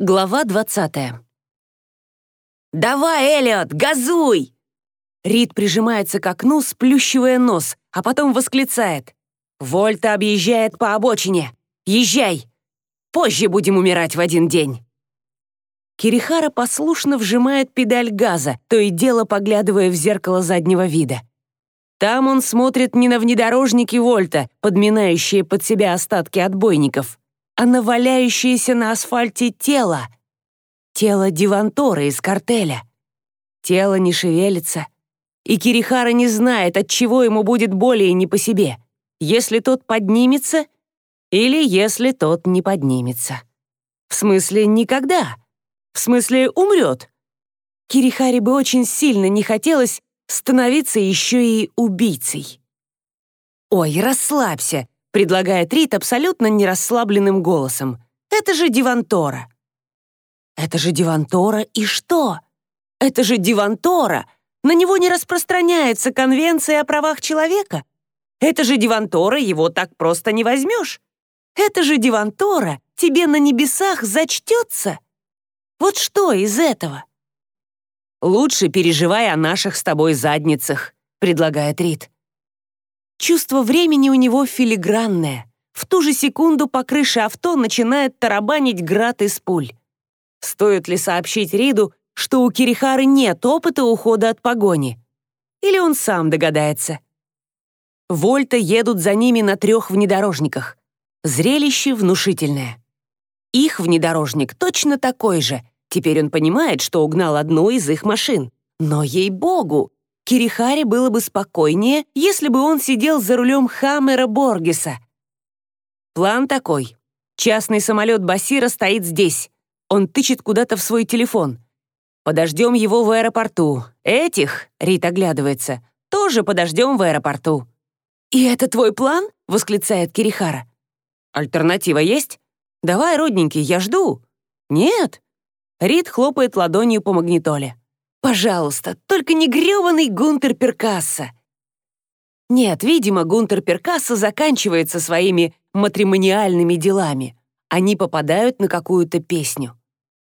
Глава 20 «Давай, Элliot, газуй!» Рид прижимается к окну, сплющивая нос, а потом восклицает. «Вольта объезжает по обочине! Езжай! Позже будем умирать в один день!» Кирихара послушно вжимает педаль газа, то и дело поглядывая в зеркало заднего вида. Там он смотрит не на внедорожники Вольта, подминающие под себя остатки отбойников, а на валяющееся на асфальте тело. Тело Дивантора из картеля. Тело не шевелится. И Кирихара не знает, от чего ему будет более не по себе, если тот поднимется или если тот не поднимется. В смысле, никогда. В смысле, умрет. Кирихаре бы очень сильно не хотелось становиться еще и убийцей. «Ой, расслабься», — предлагает Рит абсолютно нерасслабленным голосом. «Это же Дивантора». «Это же Дивантора и что? Это же Дивантора! На него не распространяется конвенция о правах человека. Это же Дивантора, его так просто не возьмешь. Это же Дивантора тебе на небесах зачтется. Вот что из этого?» «Лучше переживай о наших с тобой задницах», — предлагает Рид. Чувство времени у него филигранное. В ту же секунду по крыше авто начинает тарабанить град из пуль. Стоит ли сообщить Риду, что у Кирихары нет опыта ухода от погони? Или он сам догадается? Вольта едут за ними на трех внедорожниках. Зрелище внушительное. Их внедорожник точно такой же — Теперь он понимает, что угнал одну из их машин. Но, ей-богу, Кирихаре было бы спокойнее, если бы он сидел за рулем Хаммера Боргеса. План такой. Частный самолет Басира стоит здесь. Он тычет куда-то в свой телефон. Подождем его в аэропорту. Этих, Рит оглядывается, тоже подождем в аэропорту. «И это твой план?» — восклицает Кирихара. «Альтернатива есть? Давай, родненький, я жду». «Нет, Рид хлопает ладонью по магнитоле. «Пожалуйста, только не грёбаный Гунтер Перкасса!» Нет, видимо, Гунтер Перкасса заканчивается своими матримониальными делами. Они попадают на какую-то песню.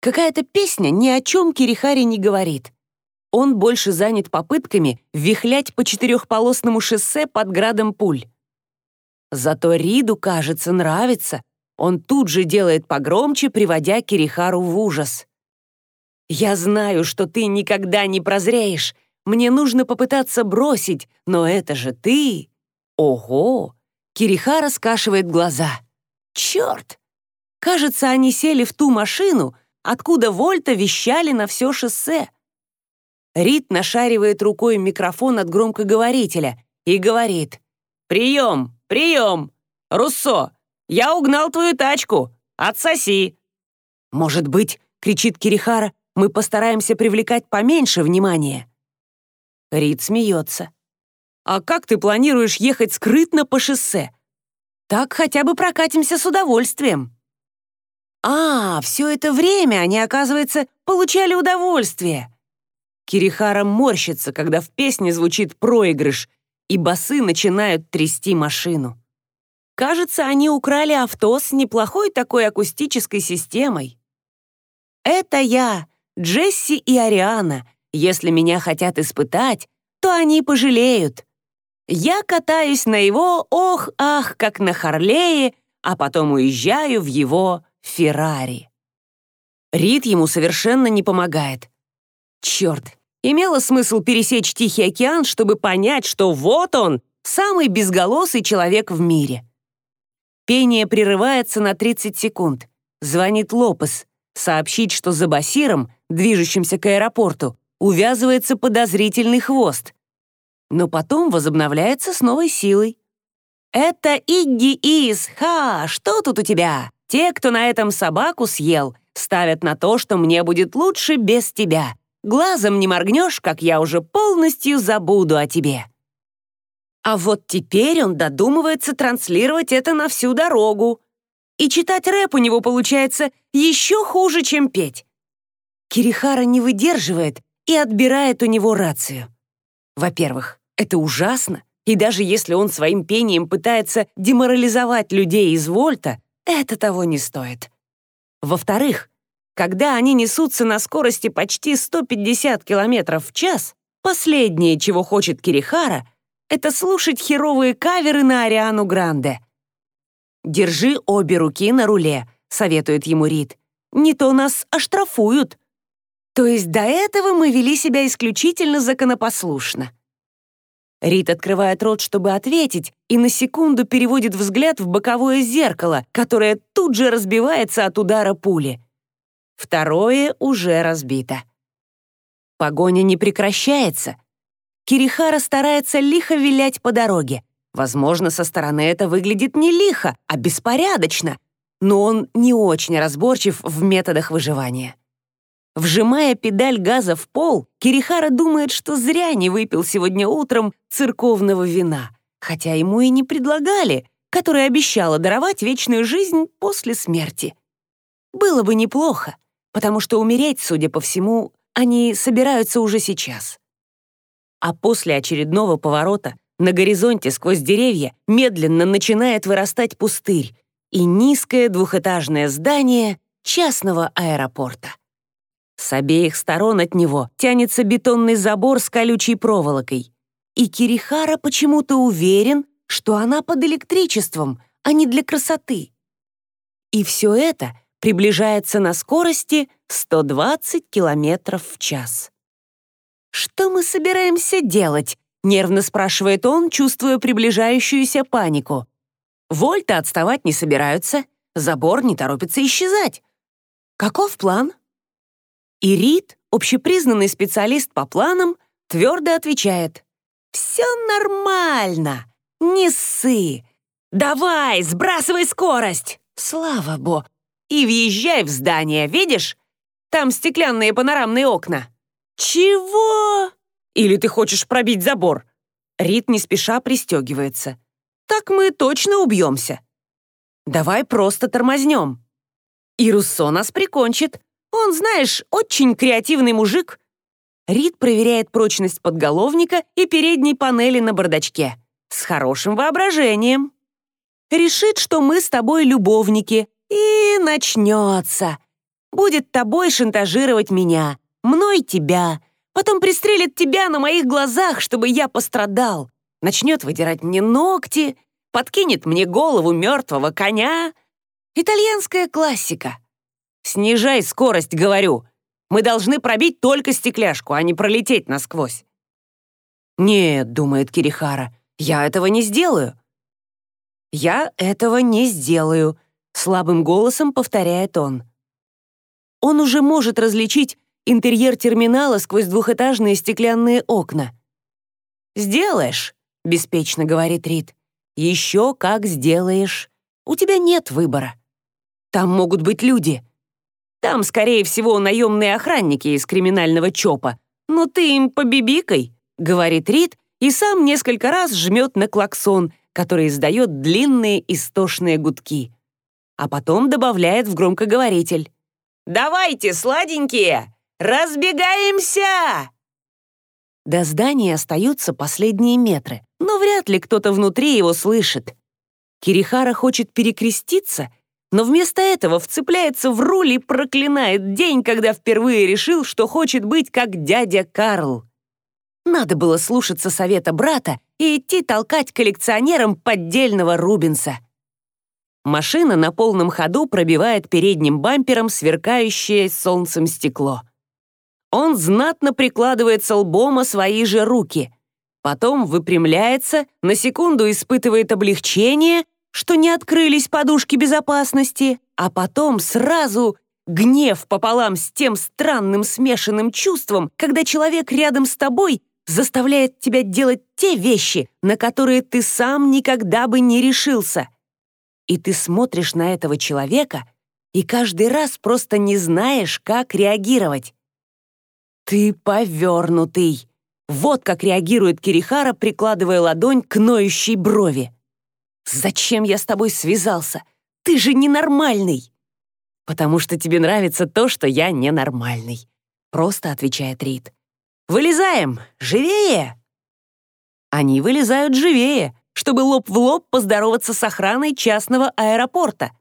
Какая-то песня ни о чем Кирихари не говорит. Он больше занят попытками вихлять по четырехполосному шоссе под градом пуль. Зато Риду, кажется, нравится. Он тут же делает погромче, приводя Кирихару в ужас. «Я знаю, что ты никогда не прозреешь. Мне нужно попытаться бросить, но это же ты!» «Ого!» Кирихара скашивает глаза. «Черт!» Кажется, они сели в ту машину, откуда Вольта вещали на все шоссе. Рид нашаривает рукой микрофон от громкоговорителя и говорит «Прием! Прием! Руссо, я угнал твою тачку! Отсоси!» «Может быть, — кричит Кирихара, мы постараемся привлекать поменьше внимания». Рид смеется. «А как ты планируешь ехать скрытно по шоссе? Так хотя бы прокатимся с удовольствием». «А, все это время они, оказывается, получали удовольствие». Кирихара морщится, когда в песне звучит проигрыш, и басы начинают трясти машину. Кажется, они украли авто с неплохой такой акустической системой. «Это я», Джесси и Ариана. Если меня хотят испытать, то они пожалеют. Я катаюсь на его ох-ах, как на Харлее, а потом уезжаю в его Феррари. Рид ему совершенно не помогает. Черт, имело смысл пересечь Тихий океан, чтобы понять, что вот он, самый безголосый человек в мире. Пение прерывается на 30 секунд. Звонит Лопес. Сообщить, что за Басиром движущимся к аэропорту, увязывается подозрительный хвост. Но потом возобновляется с новой силой. «Это Игги Из! Ха! Что тут у тебя? Те, кто на этом собаку съел, ставят на то, что мне будет лучше без тебя. Глазом не моргнешь, как я уже полностью забуду о тебе». А вот теперь он додумывается транслировать это на всю дорогу. И читать рэп у него получается еще хуже, чем петь. Кирихара не выдерживает и отбирает у него рацию. Во-первых, это ужасно, и даже если он своим пением пытается деморализовать людей из Вольта, это того не стоит. Во-вторых, Когда они несутся на скорости почти 150 км в час, последнее, чего хочет Кирихара, это слушать херовые каверы на Ариану Гранде. «Держи обе руки на руле», — советует ему Рид. «Не то нас оштрафуют». То есть до этого мы вели себя исключительно законопослушно. Рид открывает рот, чтобы ответить, и на секунду переводит взгляд в боковое зеркало, которое тут же разбивается от удара пули. Второе уже разбито. Погоня не прекращается. Кирихара старается лихо вилять по дороге. Возможно, со стороны это выглядит не лихо, а беспорядочно, но он не очень разборчив в методах выживания. Вжимая педаль газа в пол, Кирихара думает, что зря не выпил сегодня утром церковного вина, хотя ему и не предлагали, которое обещало даровать вечную жизнь после смерти. Было бы неплохо, потому что умереть, судя по всему, они собираются уже сейчас. А после очередного поворота на горизонте сквозь деревья медленно начинает вырастать пустырь и низкое двухэтажное здание частного аэропорта. С обеих сторон от него тянется бетонный забор с колючей проволокой. И Кирихара почему-то уверен, что она под электричеством, а не для красоты. И все это приближается на скорости 120 километров в час. «Что мы собираемся делать?» — нервно спрашивает он, чувствуя приближающуюся панику. Вольты отставать не собираются, забор не торопится исчезать. Каков план? И Рид, общепризнанный специалист по планам, твердо отвечает. «Все нормально, не ссы. Давай, сбрасывай скорость. Слава богу. И въезжай в здание, видишь? Там стеклянные панорамные окна». «Чего?» «Или ты хочешь пробить забор?» Рид не спеша пристегивается. «Так мы точно убьемся. Давай просто тормознем. И Руссо нас прикончит. Он, знаешь, очень креативный мужик». Рид проверяет прочность подголовника и передней панели на бардачке. С хорошим воображением. Решит, что мы с тобой любовники. И начнется. Будет тобой шантажировать меня, мной тебя. Потом пристрелит тебя на моих глазах, чтобы я пострадал. Начнет выдирать мне ногти, подкинет мне голову мертвого коня. Итальянская классика. «Снижай скорость, говорю. Мы должны пробить только стекляшку, а не пролететь насквозь». «Нет», — думает Кирихара, — «я этого не сделаю». «Я этого не сделаю», — слабым голосом повторяет он. Он уже может различить интерьер терминала сквозь двухэтажные стеклянные окна. «Сделаешь», — беспечно говорит Рид. «Еще как сделаешь. У тебя нет выбора. Там могут быть люди. Там, скорее всего, наемные охранники из криминального ЧОПа. Но ты им побибикай», — говорит Рид, и сам несколько раз жмет на клаксон, который издает длинные истошные гудки. А потом добавляет в громкоговоритель. «Давайте, сладенькие, разбегаемся!» До здания остаются последние метры, но вряд ли кто-то внутри его слышит. Кирихара хочет перекреститься но вместо этого вцепляется в руль и проклинает день, когда впервые решил, что хочет быть как дядя Карл. Надо было слушаться совета брата и идти толкать коллекционерам поддельного Рубинса. Машина на полном ходу пробивает передним бампером сверкающее солнцем стекло. Он знатно прикладывается лбом о свои же руки. Потом выпрямляется, на секунду испытывает облегчение — что не открылись подушки безопасности, а потом сразу гнев пополам с тем странным смешанным чувством, когда человек рядом с тобой заставляет тебя делать те вещи, на которые ты сам никогда бы не решился. И ты смотришь на этого человека и каждый раз просто не знаешь, как реагировать. Ты повернутый. Вот как реагирует Кирихара, прикладывая ладонь к ноющей брови. «Зачем я с тобой связался? Ты же ненормальный!» «Потому что тебе нравится то, что я ненормальный», — просто отвечает Рид. «Вылезаем! Живее!» Они вылезают живее, чтобы лоб в лоб поздороваться с охраной частного аэропорта.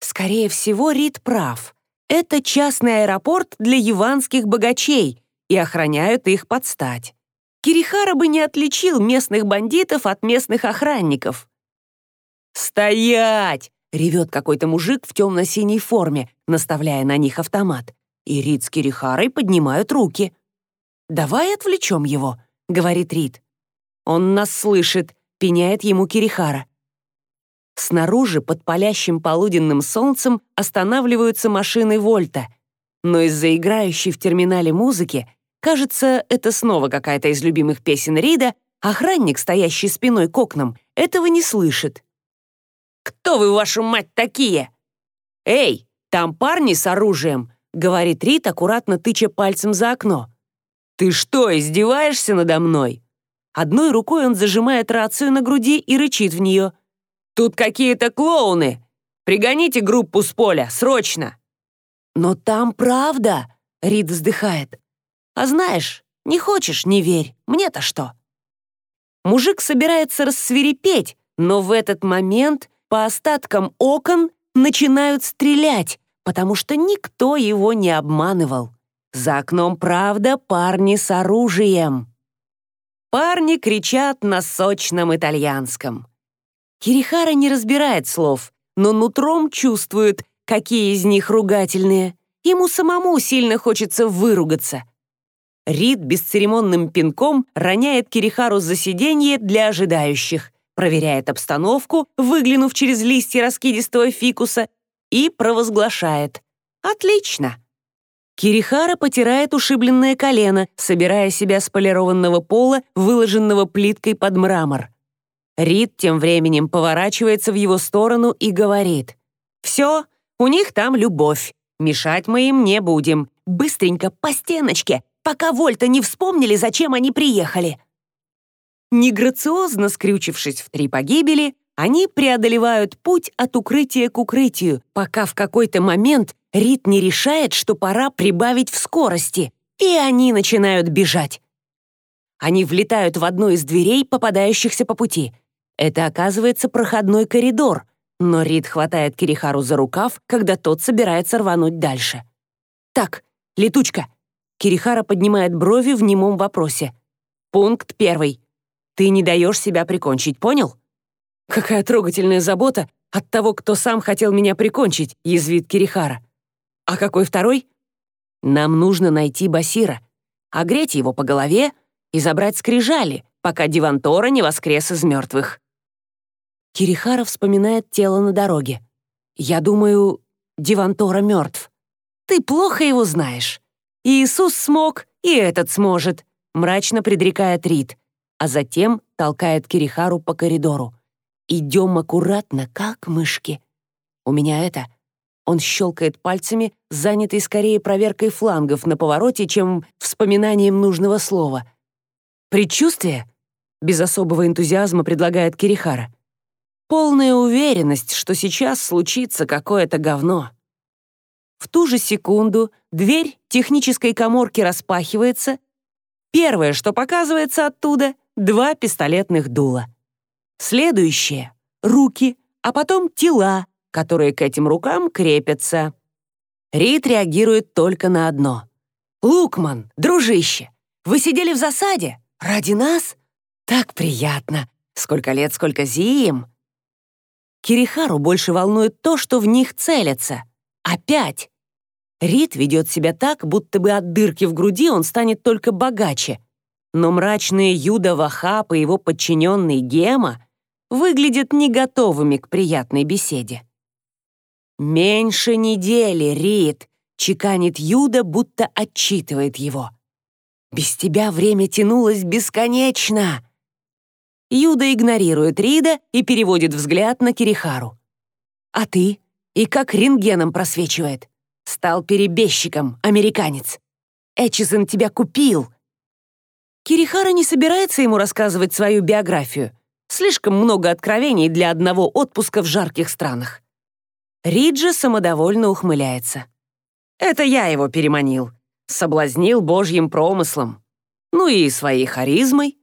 Скорее всего, Рид прав. Это частный аэропорт для яванских богачей, и охраняют их под стать. Кирихара бы не отличил местных бандитов от местных охранников. «Стоять!» — ревет какой-то мужик в темно-синей форме, наставляя на них автомат. И Рид с Кирихарой поднимают руки. «Давай отвлечем его», — говорит Рид. «Он нас слышит», — пеняет ему Кирихара. Снаружи, под палящим полуденным солнцем, останавливаются машины Вольта. Но из-за играющей в терминале музыки Кажется, это снова какая-то из любимых песен Рида, охранник, стоящий спиной к окнам, этого не слышит. «Кто вы, вашу мать, такие?» «Эй, там парни с оружием», — говорит Рид, аккуратно тыча пальцем за окно. «Ты что, издеваешься надо мной?» Одной рукой он зажимает рацию на груди и рычит в нее. «Тут какие-то клоуны! Пригоните группу с поля, срочно!» «Но там правда!» — Рид вздыхает. А знаешь, не хочешь — не верь, мне-то что? Мужик собирается рассверепеть, но в этот момент по остаткам окон начинают стрелять, потому что никто его не обманывал. За окном правда парни с оружием. Парни кричат на сочном итальянском. Кирихара не разбирает слов, но нутром чувствует, какие из них ругательные. Ему самому сильно хочется выругаться — Рид бесцеремонным пинком роняет Кирихару за сиденье для ожидающих, проверяет обстановку, выглянув через листья раскидистого фикуса, и провозглашает «Отлично!». Кирихара потирает ушибленное колено, собирая себя с полированного пола, выложенного плиткой под мрамор. Рид тем временем поворачивается в его сторону и говорит «Все, у них там любовь, мешать мы им не будем, быстренько по стеночке, пока Вольта не вспомнили, зачем они приехали. Неграциозно скрючившись в три погибели, они преодолевают путь от укрытия к укрытию, пока в какой-то момент Рит не решает, что пора прибавить в скорости, и они начинают бежать. Они влетают в одну из дверей, попадающихся по пути. Это оказывается проходной коридор, но Рид хватает Кирихару за рукав, когда тот собирается рвануть дальше. «Так, летучка, Кирихара поднимает брови в немом вопросе. Пункт первый. Ты не даешь себя прикончить, понял? Какая трогательная забота от того, кто сам хотел меня прикончить, язвит Кирихара. А какой второй? Нам нужно найти Басира, огреть его по голове и забрать скрижали, пока Дивантора не воскрес из мертвых. Кирихара вспоминает тело на дороге. Я думаю, Дивантора мертв. Ты плохо его знаешь. Иисус смог, и этот сможет», — мрачно предрекает Рид, а затем толкает Кирихару по коридору. «Идем аккуратно, как мышки. У меня это...» Он щелкает пальцами, занятый скорее проверкой флангов на повороте, чем вспоминанием нужного слова. «Предчувствие?» — без особого энтузиазма предлагает Кирихара. «Полная уверенность, что сейчас случится какое-то говно». В ту же секунду дверь технической коморки распахивается. Первое, что показывается оттуда — два пистолетных дула. Следующее — руки, а потом тела, которые к этим рукам крепятся. Рид реагирует только на одно. «Лукман, дружище, вы сидели в засаде? Ради нас? Так приятно! Сколько лет, сколько зим!» Кирихару больше волнует то, что в них целятся. Опять! Рид ведет себя так, будто бы от дырки в груди он станет только богаче. Но мрачные Юда Вахап и его подчиненный Гема выглядят не готовыми к приятной беседе. «Меньше недели, Рид», — чеканит Юда, будто отчитывает его. «Без тебя время тянулось бесконечно». Юда игнорирует Рида и переводит взгляд на Кирихару. «А ты? И как рентгеном просвечивает?» Стал перебежчиком, американец. Эчисон тебя купил. Кирихара не собирается ему рассказывать свою биографию. Слишком много откровений для одного отпуска в жарких странах. Риджи самодовольно ухмыляется. Это я его переманил. Соблазнил божьим промыслом. Ну и своей харизмой.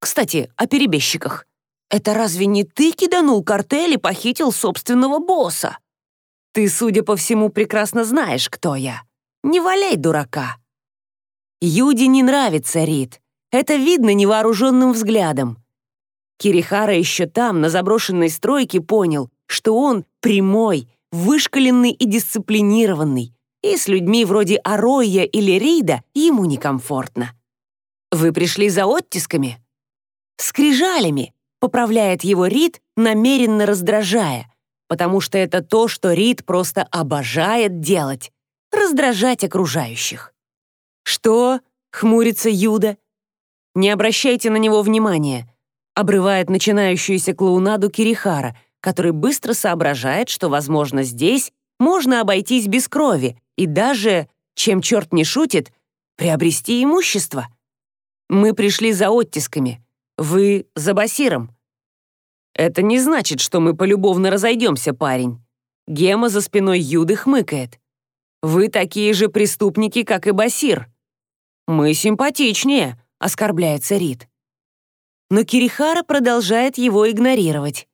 Кстати, о перебежчиках. Это разве не ты киданул картель и похитил собственного босса? Ты, судя по всему, прекрасно знаешь, кто я. Не валяй дурака. Юди не нравится Рид. Это видно невооруженным взглядом. Кирихара еще там, на заброшенной стройке, понял, что он прямой, вышкаленный и дисциплинированный, и с людьми вроде Ароя или Рида ему некомфортно. «Вы пришли за оттисками?» «Скрижалями», — поправляет его Рид, намеренно раздражая, потому что это то, что Рид просто обожает делать — раздражать окружающих. «Что?» — хмурится Юда. «Не обращайте на него внимания», — обрывает начинающуюся клоунаду Кирихара, который быстро соображает, что, возможно, здесь можно обойтись без крови и даже, чем черт не шутит, приобрести имущество. Мы пришли за оттисками, вы за Басиром. Это не значит, что мы полюбовно разойдемся, парень. Гема за спиной Юды хмыкает. Вы такие же преступники, как и Басир. «Мы симпатичнее», — оскорбляется Рид. Но Кирихара продолжает его игнорировать.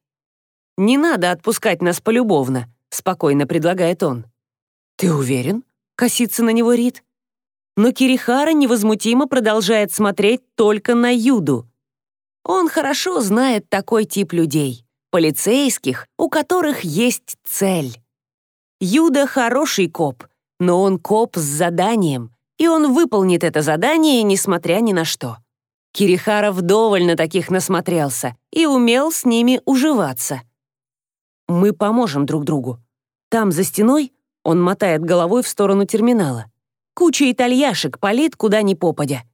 «Не надо отпускать нас полюбовно», — спокойно предлагает он. «Ты уверен?» — косится на него Рид. Но Кирихара невозмутимо продолжает смотреть только на Юду. Он хорошо знает такой тип людей, полицейских, у которых есть цель. Юда хороший коп, но он коп с заданием, и он выполнит это задание, несмотря ни на что. Кирихара вдоволь на таких насмотрелся и умел с ними уживаться. Мы поможем друг другу. Там, за стеной, он мотает головой в сторону терминала. Куча итальяшек палит куда ни попадя.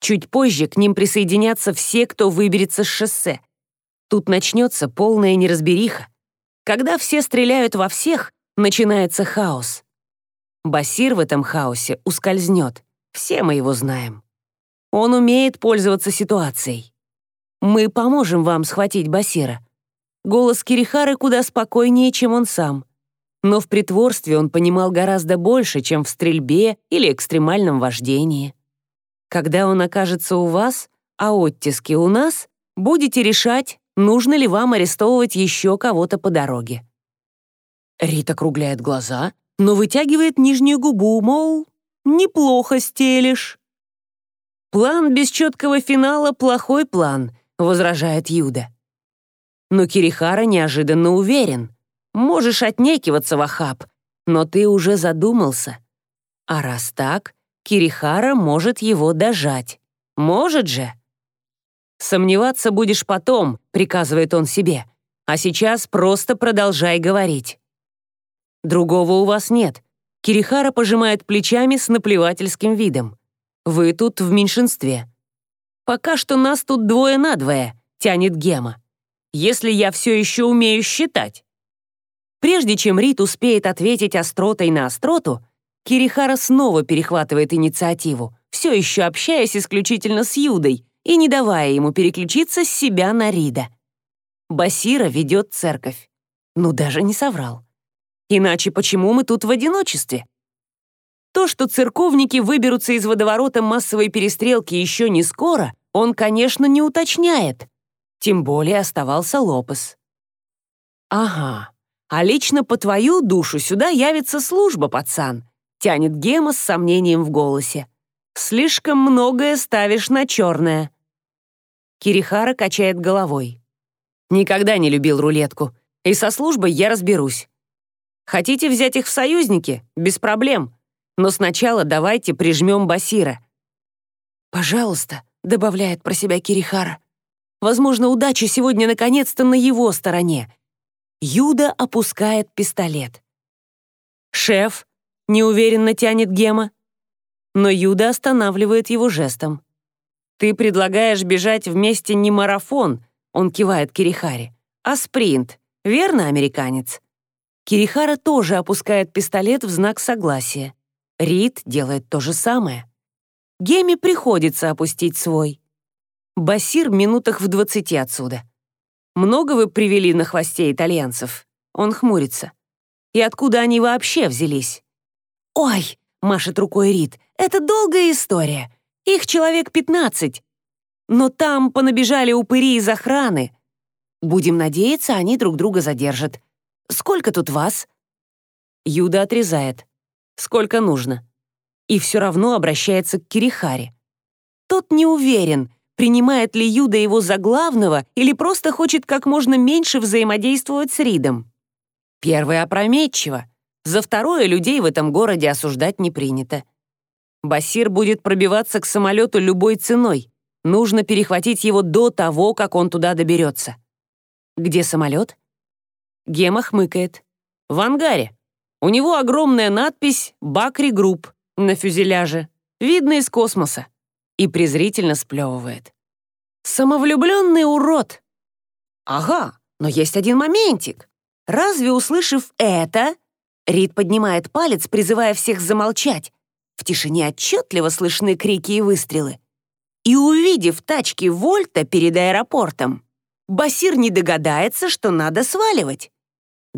Чуть позже к ним присоединятся все, кто выберется с шоссе. Тут начнется полная неразбериха. Когда все стреляют во всех, начинается хаос. Басир в этом хаосе ускользнет. Все мы его знаем. Он умеет пользоваться ситуацией. Мы поможем вам схватить Басира. Голос Кирихары куда спокойнее, чем он сам. Но в притворстве он понимал гораздо больше, чем в стрельбе или экстремальном вождении. Когда он окажется у вас, а оттиски у нас, будете решать, нужно ли вам арестовывать еще кого-то по дороге. Рита округляет глаза, но вытягивает нижнюю губу, мол, неплохо стелишь. «План без четкого финала — плохой план», — возражает Юда. Но Кирихара неожиданно уверен. Можешь отнекиваться, Вахаб, но ты уже задумался. А раз так, Кирихара может его дожать. Может же. «Сомневаться будешь потом», — приказывает он себе. «А сейчас просто продолжай говорить». Другого у вас нет. Кирихара пожимает плечами с наплевательским видом. Вы тут в меньшинстве. Пока что нас тут двое на двое, тянет Гема. Если я все еще умею считать. Прежде чем Рит успеет ответить остротой на остроту, Кирихара снова перехватывает инициативу, все еще общаясь исключительно с Юдой и не давая ему переключиться с себя на Рида. Басира ведет церковь. Ну, даже не соврал. Иначе почему мы тут в одиночестве? То, что церковники выберутся из водоворота массовой перестрелки еще не скоро, он, конечно, не уточняет. Тем более оставался Лопес. «Ага, а лично по твою душу сюда явится служба, пацан», тянет Гема с сомнением в голосе. «Слишком многое ставишь на черное». Кирихара качает головой. «Никогда не любил рулетку, и со службой я разберусь. Хотите взять их в союзники? Без проблем. Но сначала давайте прижмем Басира». «Пожалуйста», — добавляет про себя Кирихара. «Возможно, удача сегодня наконец-то на его стороне». Юда опускает пистолет. «Шеф», — неуверенно тянет Гема. Но Юда останавливает его жестом. «Ты предлагаешь бежать вместе не марафон», — он кивает Кирихаре, «а спринт. Верно, американец?» Кирихара тоже опускает пистолет в знак согласия. Рид делает то же самое. Геме приходится опустить свой. Басир минутах в двадцати отсюда. Много вы привели на хвосте итальянцев? Он хмурится. И откуда они вообще взялись? «Ой!» — машет рукой Рид. «Это долгая история. Их человек пятнадцать. Но там понабежали упыри из охраны. Будем надеяться, они друг друга задержат. Сколько тут вас?» Юда отрезает. Сколько нужно. И все равно обращается к Кирихаре. Тот не уверен, принимает ли Юда его за главного или просто хочет как можно меньше взаимодействовать с Ридом. Первое опрометчиво. За второе людей в этом городе осуждать не принято. Басир будет пробиваться к самолету любой ценой. Нужно перехватить его до того, как он туда доберется. Где самолет? Гема хмыкает. В ангаре. У него огромная надпись «Bakri Group» на фюзеляже. Видно из космоса. И презрительно сплевывает. Самовлюбленный урод. Ага, но есть один моментик. Разве услышав это, Рид поднимает палец, призывая всех замолчать. В тишине отчетливо слышны крики и выстрелы. И увидев тачки Вольта перед аэропортом, Басир не догадается, что надо сваливать.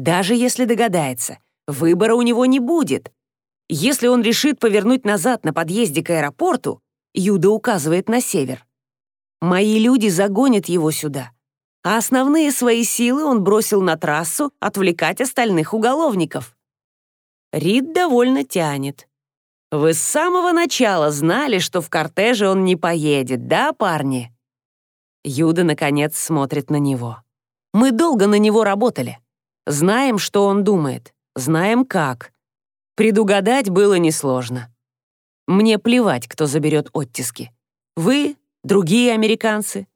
Даже если догадается, выбора у него не будет. Если он решит повернуть назад на подъезде к аэропорту, Юда указывает на север. Мои люди загонят его сюда. А основные свои силы он бросил на трассу отвлекать остальных уголовников. Рид довольно тянет. Вы с самого начала знали, что в кортеже он не поедет, да, парни? Юда, наконец, смотрит на него. Мы долго на него работали. Знаем, что он думает. Знаем, как. Предугадать было несложно. Мне плевать, кто заберет оттиски. Вы, другие американцы.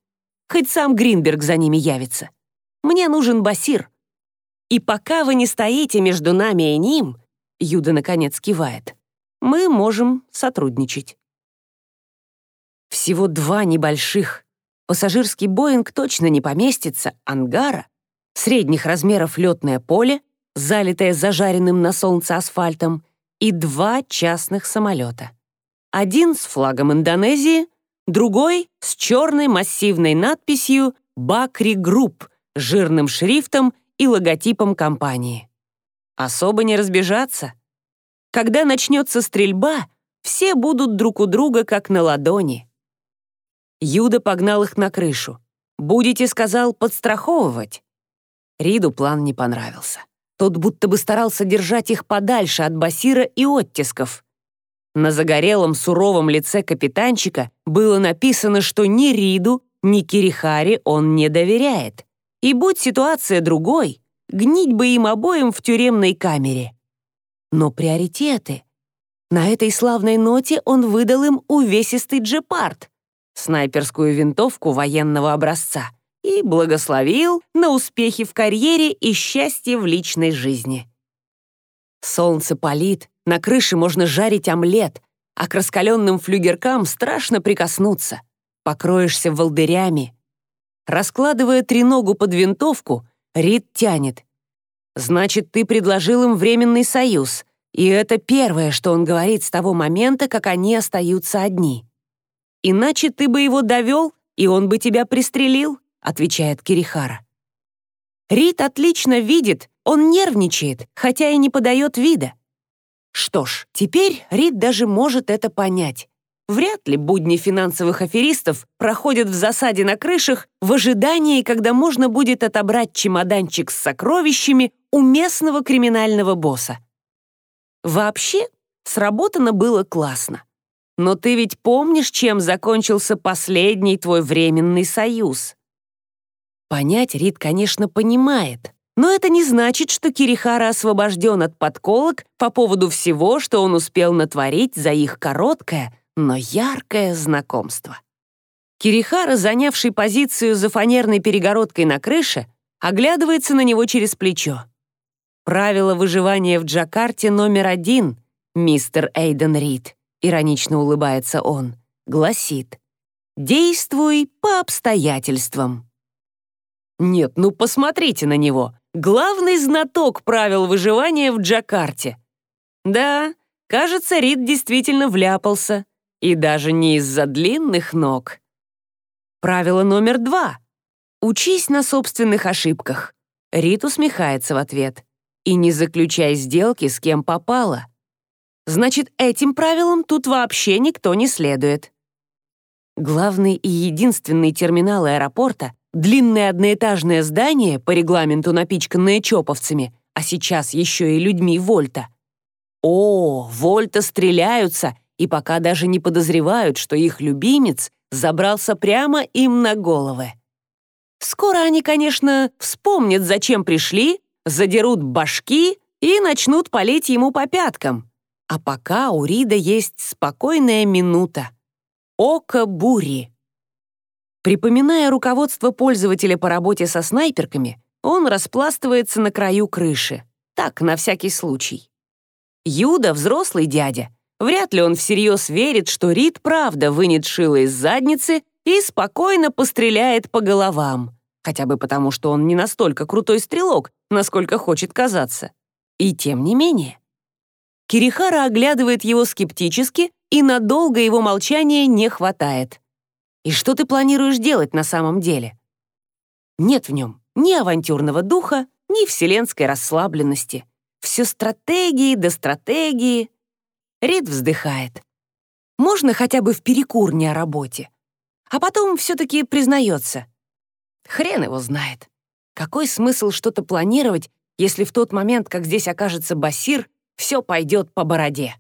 Хоть сам Гринберг за ними явится. Мне нужен Басир. И пока вы не стоите между нами и ним, Юда наконец кивает. Мы можем сотрудничать. Всего два небольших. Пассажирский Боинг точно не поместится, ангара, средних размеров летное поле, залитое зажаренным на солнце асфальтом, и два частных самолета. Один с флагом Индонезии, другой с черной массивной надписью «Bakri Group» жирным шрифтом и логотипом компании. Особо не разбежаться. Когда начнется стрельба, все будут друг у друга как на ладони. Юда погнал их на крышу. «Будете, — сказал, — подстраховывать». Риду план не понравился. Тот будто бы старался держать их подальше от Басира и оттисков. На загорелом суровом лице капитанчика было написано, что ни Риду, ни Кирихари он не доверяет. И будь ситуация другой, гнить бы им обоим в тюремной камере. Но приоритеты. На этой славной ноте он выдал им увесистый джепард, снайперскую винтовку военного образца, и благословил на успехи в карьере и счастье в личной жизни. Солнце палит, на крыше можно жарить омлет, а к раскаленным флюгеркам страшно прикоснуться. Покроешься волдырями. Раскладывая треногу под винтовку, Рид тянет. «Значит, ты предложил им временный союз, и это первое, что он говорит с того момента, как они остаются одни. Иначе ты бы его довел, и он бы тебя пристрелил», отвечает Кирихара. Рид отлично видит, он нервничает, хотя и не подает вида. Что ж, теперь Рид даже может это понять. Вряд ли будни финансовых аферистов проходят в засаде на крышах в ожидании, когда можно будет отобрать чемоданчик с сокровищами у местного криминального босса. Вообще, сработано было классно. Но ты ведь помнишь, чем закончился последний твой временный союз? Понять Рид, конечно, понимает, но это не значит, что Кирихара освобожден от подколок по поводу всего, что он успел натворить за их короткое, но яркое знакомство. Кирихара, занявший позицию за фанерной перегородкой на крыше, оглядывается на него через плечо. «Правило выживания в Джакарте номер один, мистер Эйден Рид», иронично улыбается он, гласит «Действуй по обстоятельствам». Нет, ну посмотрите на него. Главный знаток правил выживания в Джакарте. Да, кажется, Рид действительно вляпался. И даже не из-за длинных ног. Правило номер два. Учись на собственных ошибках. Рит усмехается в ответ. И не заключай сделки с кем попало. Значит, этим правилам тут вообще никто не следует. Главный и единственный терминал аэропорта, длинное одноэтажное здание, по регламенту напичканное чоповцами, а сейчас еще и людьми Вольта. О, Вольта стреляются и пока даже не подозревают, что их любимец забрался прямо им на головы. Скоро они, конечно, вспомнят, зачем пришли, задерут башки и начнут палить ему по пяткам. А пока у Рида есть спокойная минута. Око бури. Припоминая руководство пользователя по работе со снайперками, он распластывается на краю крыши. Так, на всякий случай. Юда — взрослый дядя. Вряд ли он всерьез верит, что Рид правда вынет шило из задницы и спокойно постреляет по головам. Хотя бы потому, что он не настолько крутой стрелок, насколько хочет казаться. И тем не менее. Кирихара оглядывает его скептически, и надолго его молчания не хватает. И что ты планируешь делать на самом деле? Нет в нем ни авантюрного духа, ни вселенской расслабленности. Все стратегии да стратегии. Рид вздыхает. Можно хотя бы в перекур не о работе. А потом все-таки признается. Хрен его знает. Какой смысл что-то планировать, если в тот момент, как здесь окажется Басир, все пойдет по бороде?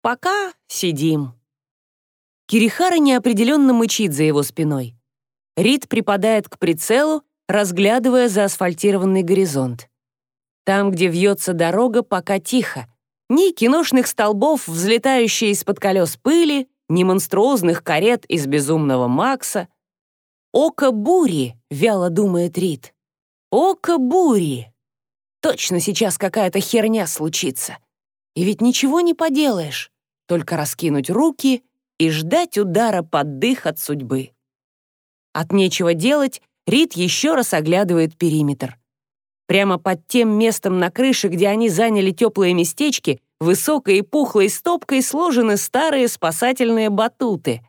Пока сидим. Кирихара неопределенно мычит за его спиной. Рид припадает к прицелу, разглядывая заасфальтированный горизонт. Там, где вьется дорога, пока тихо. Ни киношных столбов, взлетающие из-под колес пыли, ни монструозных карет из безумного Макса. «Око бури», — вяло думает Рид. «Око бури». Точно сейчас какая-то херня случится. И ведь ничего не поделаешь, только раскинуть руки и ждать удара под дых от судьбы. От нечего делать Рид еще раз оглядывает периметр. Прямо под тем местом на крыше, где они заняли теплые местечки, высокой и пухлой стопкой сложены старые спасательные батуты.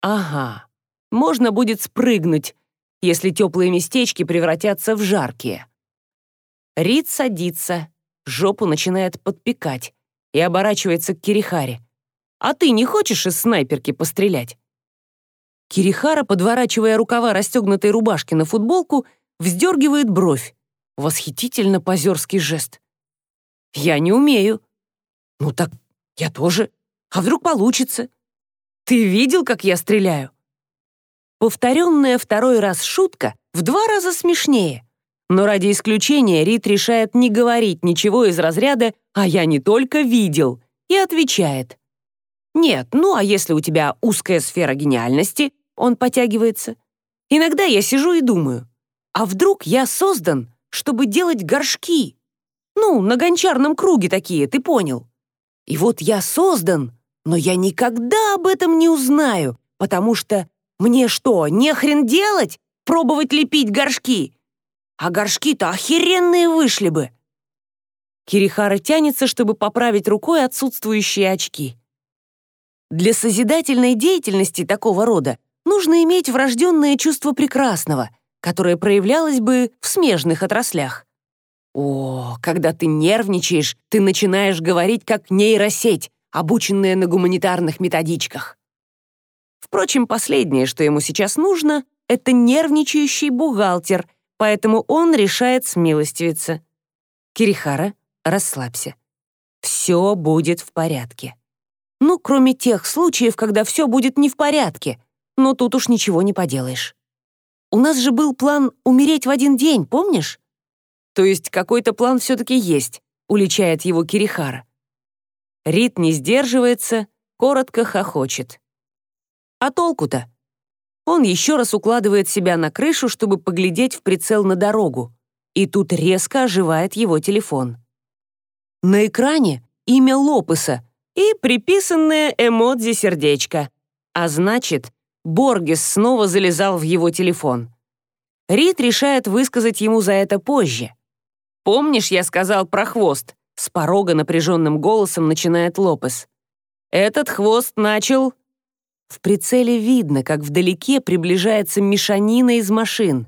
Ага, можно будет спрыгнуть, если теплые местечки превратятся в жаркие. Рид садится, жопу начинает подпекать и оборачивается к Кирихаре. А ты не хочешь из снайперки пострелять?» Кирихара, подворачивая рукава расстегнутой рубашки на футболку, вздергивает бровь. Восхитительно позерский жест. «Я не умею». «Ну так я тоже. А вдруг получится?» «Ты видел, как я стреляю?» Повторенная второй раз шутка в два раза смешнее. Но ради исключения Рит решает не говорить ничего из разряда «а я не только видел» и отвечает. Нет, ну а если у тебя узкая сфера гениальности, он потягивается. Иногда я сижу и думаю, а вдруг я создан, чтобы делать горшки? Ну, на гончарном круге такие, ты понял. И вот я создан, но я никогда об этом не узнаю, потому что мне что, не хрен делать? Пробовать лепить горшки? А горшки-то охеренные вышли бы. Кирихара тянется, чтобы поправить рукой отсутствующие очки. Для созидательной деятельности такого рода нужно иметь врожденное чувство прекрасного, которое проявлялось бы в смежных отраслях. О, когда ты нервничаешь, ты начинаешь говорить как нейросеть, обученная на гуманитарных методичках. Впрочем, последнее, что ему сейчас нужно, это нервничающий бухгалтер, поэтому он решает смилостивиться. Кирихара, расслабься. Все будет в порядке. Ну, кроме тех случаев, когда все будет не в порядке. Но тут уж ничего не поделаешь. У нас же был план умереть в один день, помнишь? То есть какой-то план все-таки есть, уличает его Кирихара. Рит не сдерживается, коротко хохочет. А толку-то? Он еще раз укладывает себя на крышу, чтобы поглядеть в прицел на дорогу. И тут резко оживает его телефон. На экране имя Лопеса, и приписанное эмодзи сердечко. А значит, Боргес снова залезал в его телефон. Рид решает высказать ему за это позже. «Помнишь, я сказал про хвост?» С порога напряженным голосом начинает Лопес. «Этот хвост начал...» В прицеле видно, как вдалеке приближается мешанина из машин.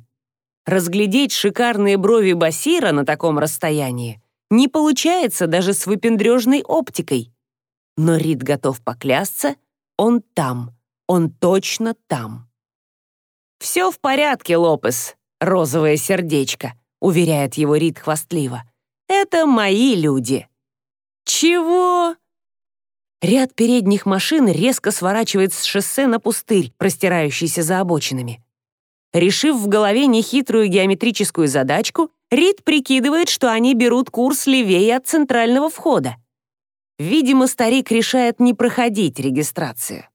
Разглядеть шикарные брови Басира на таком расстоянии не получается даже с выпендрежной оптикой. Но Рид готов поклясться, он там, он точно там. «Все в порядке, Лопес, розовое сердечко», уверяет его Рид хвастливо. Это мои люди». «Чего?» Ряд передних машин резко сворачивает с шоссе на пустырь, простирающийся за обочинами. Решив в голове нехитрую геометрическую задачку, Рид прикидывает, что они берут курс левее от центрального входа. Видимо, старик решает не проходить регистрацию.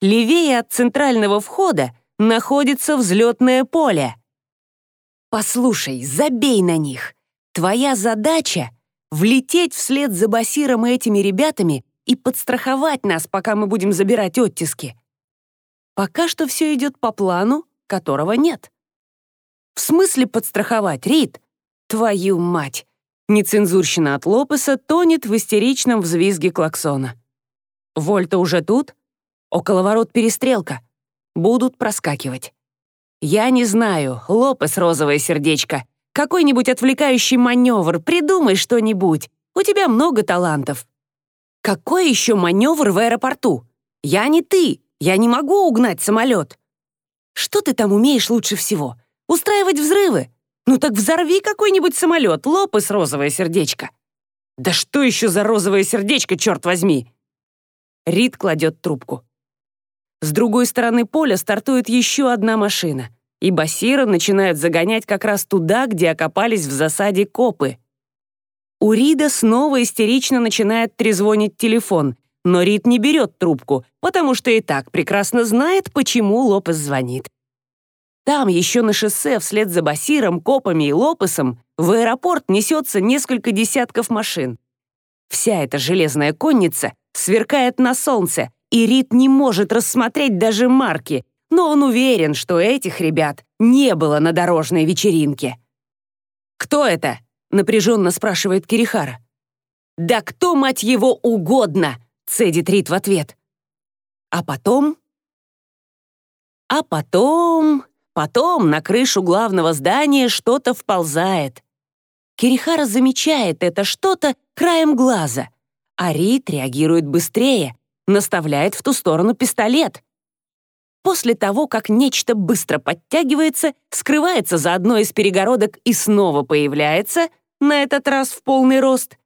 Левее от центрального входа находится взлетное поле. Послушай, забей на них. Твоя задача — влететь вслед за Басиром и этими ребятами и подстраховать нас, пока мы будем забирать оттиски. Пока что все идет по плану, которого нет. В смысле подстраховать, Рид? Твою мать! Нецензурщина от Лопеса тонет в истеричном взвизге клаксона. Вольта уже тут? Около ворот перестрелка. Будут проскакивать. Я не знаю, Лопес розовое сердечко. Какой-нибудь отвлекающий маневр, придумай что-нибудь. У тебя много талантов. Какой еще маневр в аэропорту? Я не ты. Я не могу угнать самолет. Что ты там умеешь лучше всего? Устраивать взрывы? Ну так взорви какой-нибудь самолет, Лопес розовое сердечко. Да что еще за розовое сердечко, черт возьми? Рид кладет трубку. С другой стороны поля стартует еще одна машина, и Басира начинают загонять как раз туда, где окопались в засаде копы. У Рида снова истерично начинает трезвонить телефон, но Рид не берет трубку, потому что и так прекрасно знает, почему Лопес звонит. Там, еще на шоссе, вслед за Басиром, копами и Лопесом, в аэропорт несется несколько десятков машин. Вся эта железная конница сверкает на солнце, и Рид не может рассмотреть даже марки, но он уверен, что этих ребят не было на дорожной вечеринке. «Кто это?» — напряженно спрашивает Кирихара. «Да кто, мать его, угодно!» — цедит Рид в ответ. А потом... А потом... Потом на крышу главного здания что-то вползает. Кирихара замечает это что-то краем глаза, а Рид реагирует быстрее, наставляет в ту сторону пистолет. После того, как нечто быстро подтягивается, скрывается за одной из перегородок и снова появляется, на этот раз в полный рост,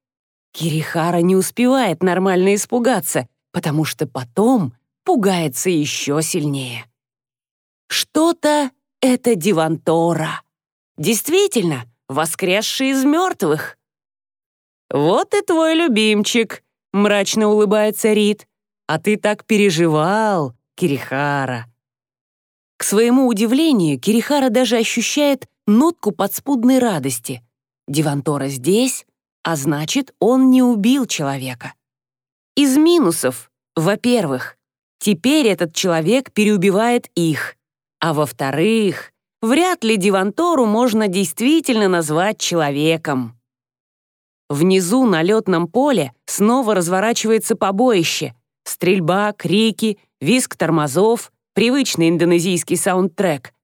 Кирихара не успевает нормально испугаться, потому что потом пугается еще сильнее. Что-то — это Дивантора. Действительно, воскресший из мертвых. «Вот и твой любимчик», — мрачно улыбается Рид. А ты так переживал, Кирихара. К своему удивлению, Кирихара даже ощущает нотку подспудной радости. Дивантора здесь, а значит, он не убил человека. Из минусов, во-первых, теперь этот человек переубивает их, а во-вторых, вряд ли Дивантору можно действительно назвать человеком. Внизу на летном поле снова разворачивается побоище — Стрельба, крики, визг тормозов, привычный индонезийский саундтрек.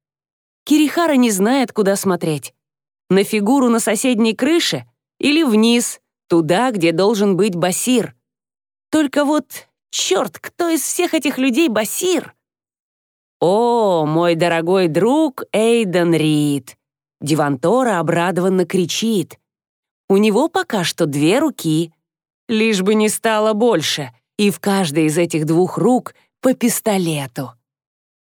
Кирихара не знает, куда смотреть. На фигуру на соседней крыше или вниз, туда, где должен быть Басир. Только вот, черт, кто из всех этих людей Басир? «О, мой дорогой друг Эйден Рид!» Дивантора обрадованно кричит. У него пока что две руки. Лишь бы не стало больше и в каждой из этих двух рук по пистолету.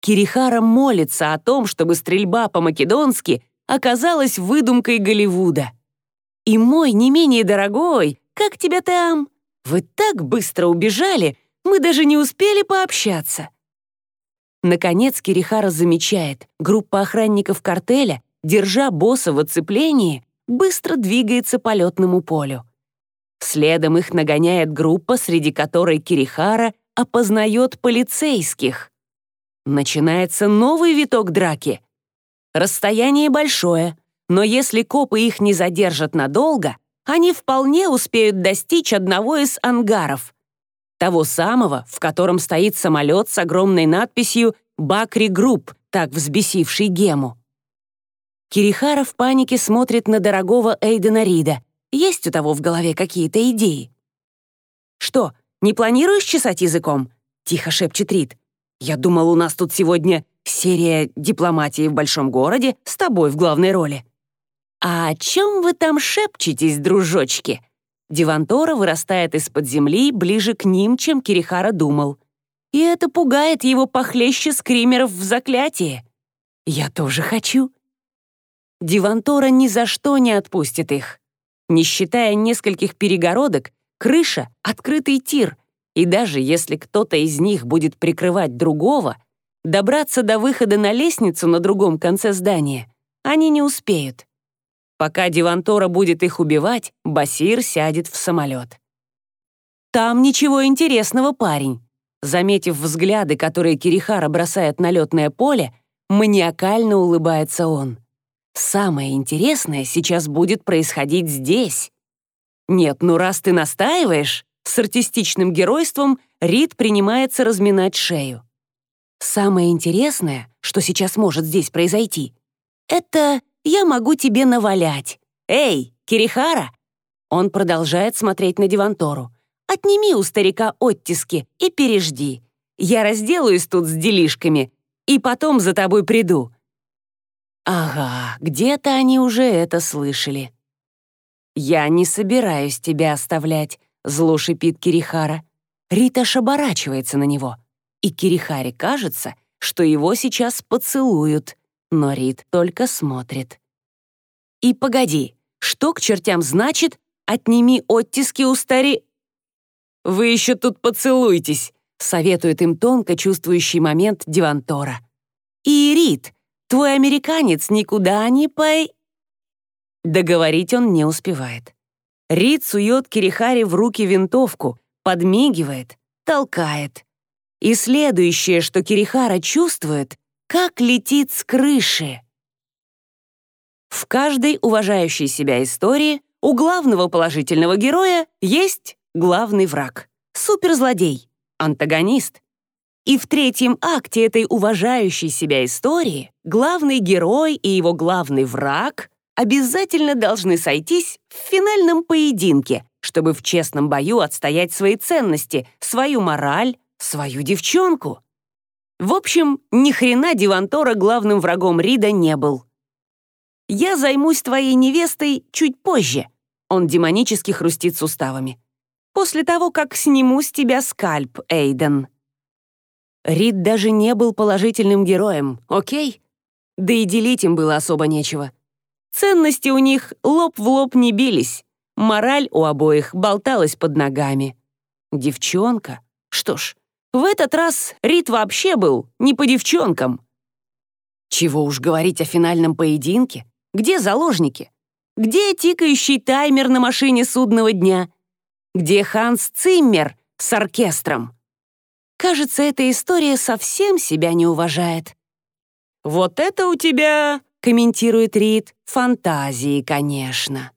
Кирихара молится о том, чтобы стрельба по-македонски оказалась выдумкой Голливуда. «И мой не менее дорогой, как тебя там? Вы так быстро убежали, мы даже не успели пообщаться». Наконец Кирихара замечает, группа охранников картеля, держа босса в оцеплении, быстро двигается по летному полю. Следом их нагоняет группа, среди которой Кирихара опознает полицейских. Начинается новый виток драки. Расстояние большое, но если копы их не задержат надолго, они вполне успеют достичь одного из ангаров. Того самого, в котором стоит самолет с огромной надписью «Bakri Group», так взбесивший Гему. Кирихара в панике смотрит на дорогого Эйдена Рида — есть у того в голове какие-то идеи? «Что, не планируешь чесать языком?» — тихо шепчет Рид. «Я думал, у нас тут сегодня серия дипломатии в большом городе с тобой в главной роли». «А о чем вы там шепчетесь, дружочки?» Дивантора вырастает из-под земли ближе к ним, чем Кирихара думал. И это пугает его похлеще скримеров в заклятии. «Я тоже хочу». Дивантора ни за что не отпустит их. Не считая нескольких перегородок, крыша — открытый тир, и даже если кто-то из них будет прикрывать другого, добраться до выхода на лестницу на другом конце здания они не успеют. Пока Дивантора будет их убивать, Басир сядет в самолет. Там ничего интересного, парень. Заметив взгляды, которые Кирихара бросает на летное поле, маниакально улыбается он. Самое интересное сейчас будет происходить здесь. Нет, ну раз ты настаиваешь, с артистичным геройством Рид принимается разминать шею. Самое интересное, что сейчас может здесь произойти, это я могу тебе навалять. Эй, Кирихара!» Он продолжает смотреть на Дивантору. «Отними у старика оттиски и пережди. Я разделаюсь тут с делишками, и потом за тобой приду». Ага, где-то они уже это слышали. «Я не собираюсь тебя оставлять», — зло шипит Кирихара. Рита оборачивается на него, и Кирихаре кажется, что его сейчас поцелуют но Рид только смотрит. «И погоди, что к чертям значит «отними оттиски у стари...» «Вы еще тут поцелуйтесь», — советует им тонко чувствующий момент Дивантора. «И, Рид, твой американец никуда не пой...» Договорить он не успевает. Рид сует Кирихари в руки винтовку, подмигивает, толкает. И следующее, что Кирихара чувствует, как летит с крыши. В каждой уважающей себя истории у главного положительного героя есть главный враг — суперзлодей, антагонист. И в третьем акте этой уважающей себя истории главный герой и его главный враг обязательно должны сойтись в финальном поединке, чтобы в честном бою отстоять свои ценности, свою мораль, свою девчонку. В общем, ни хрена Дивантора главным врагом Рида не был. «Я займусь твоей невестой чуть позже», он демонически хрустит суставами. «После того, как сниму с тебя скальп, Эйден». Рид даже не был положительным героем, окей? Да и делить им было особо нечего. Ценности у них лоб в лоб не бились, мораль у обоих болталась под ногами. Девчонка? Что ж, в этот раз Рид вообще был не по девчонкам. Чего уж говорить о финальном поединке? Где заложники? Где тикающий таймер на машине судного дня? Где Ханс Циммер с оркестром? Кажется, эта история совсем себя не уважает. «Вот это у тебя», — комментирует Рид, — «фантазии, конечно».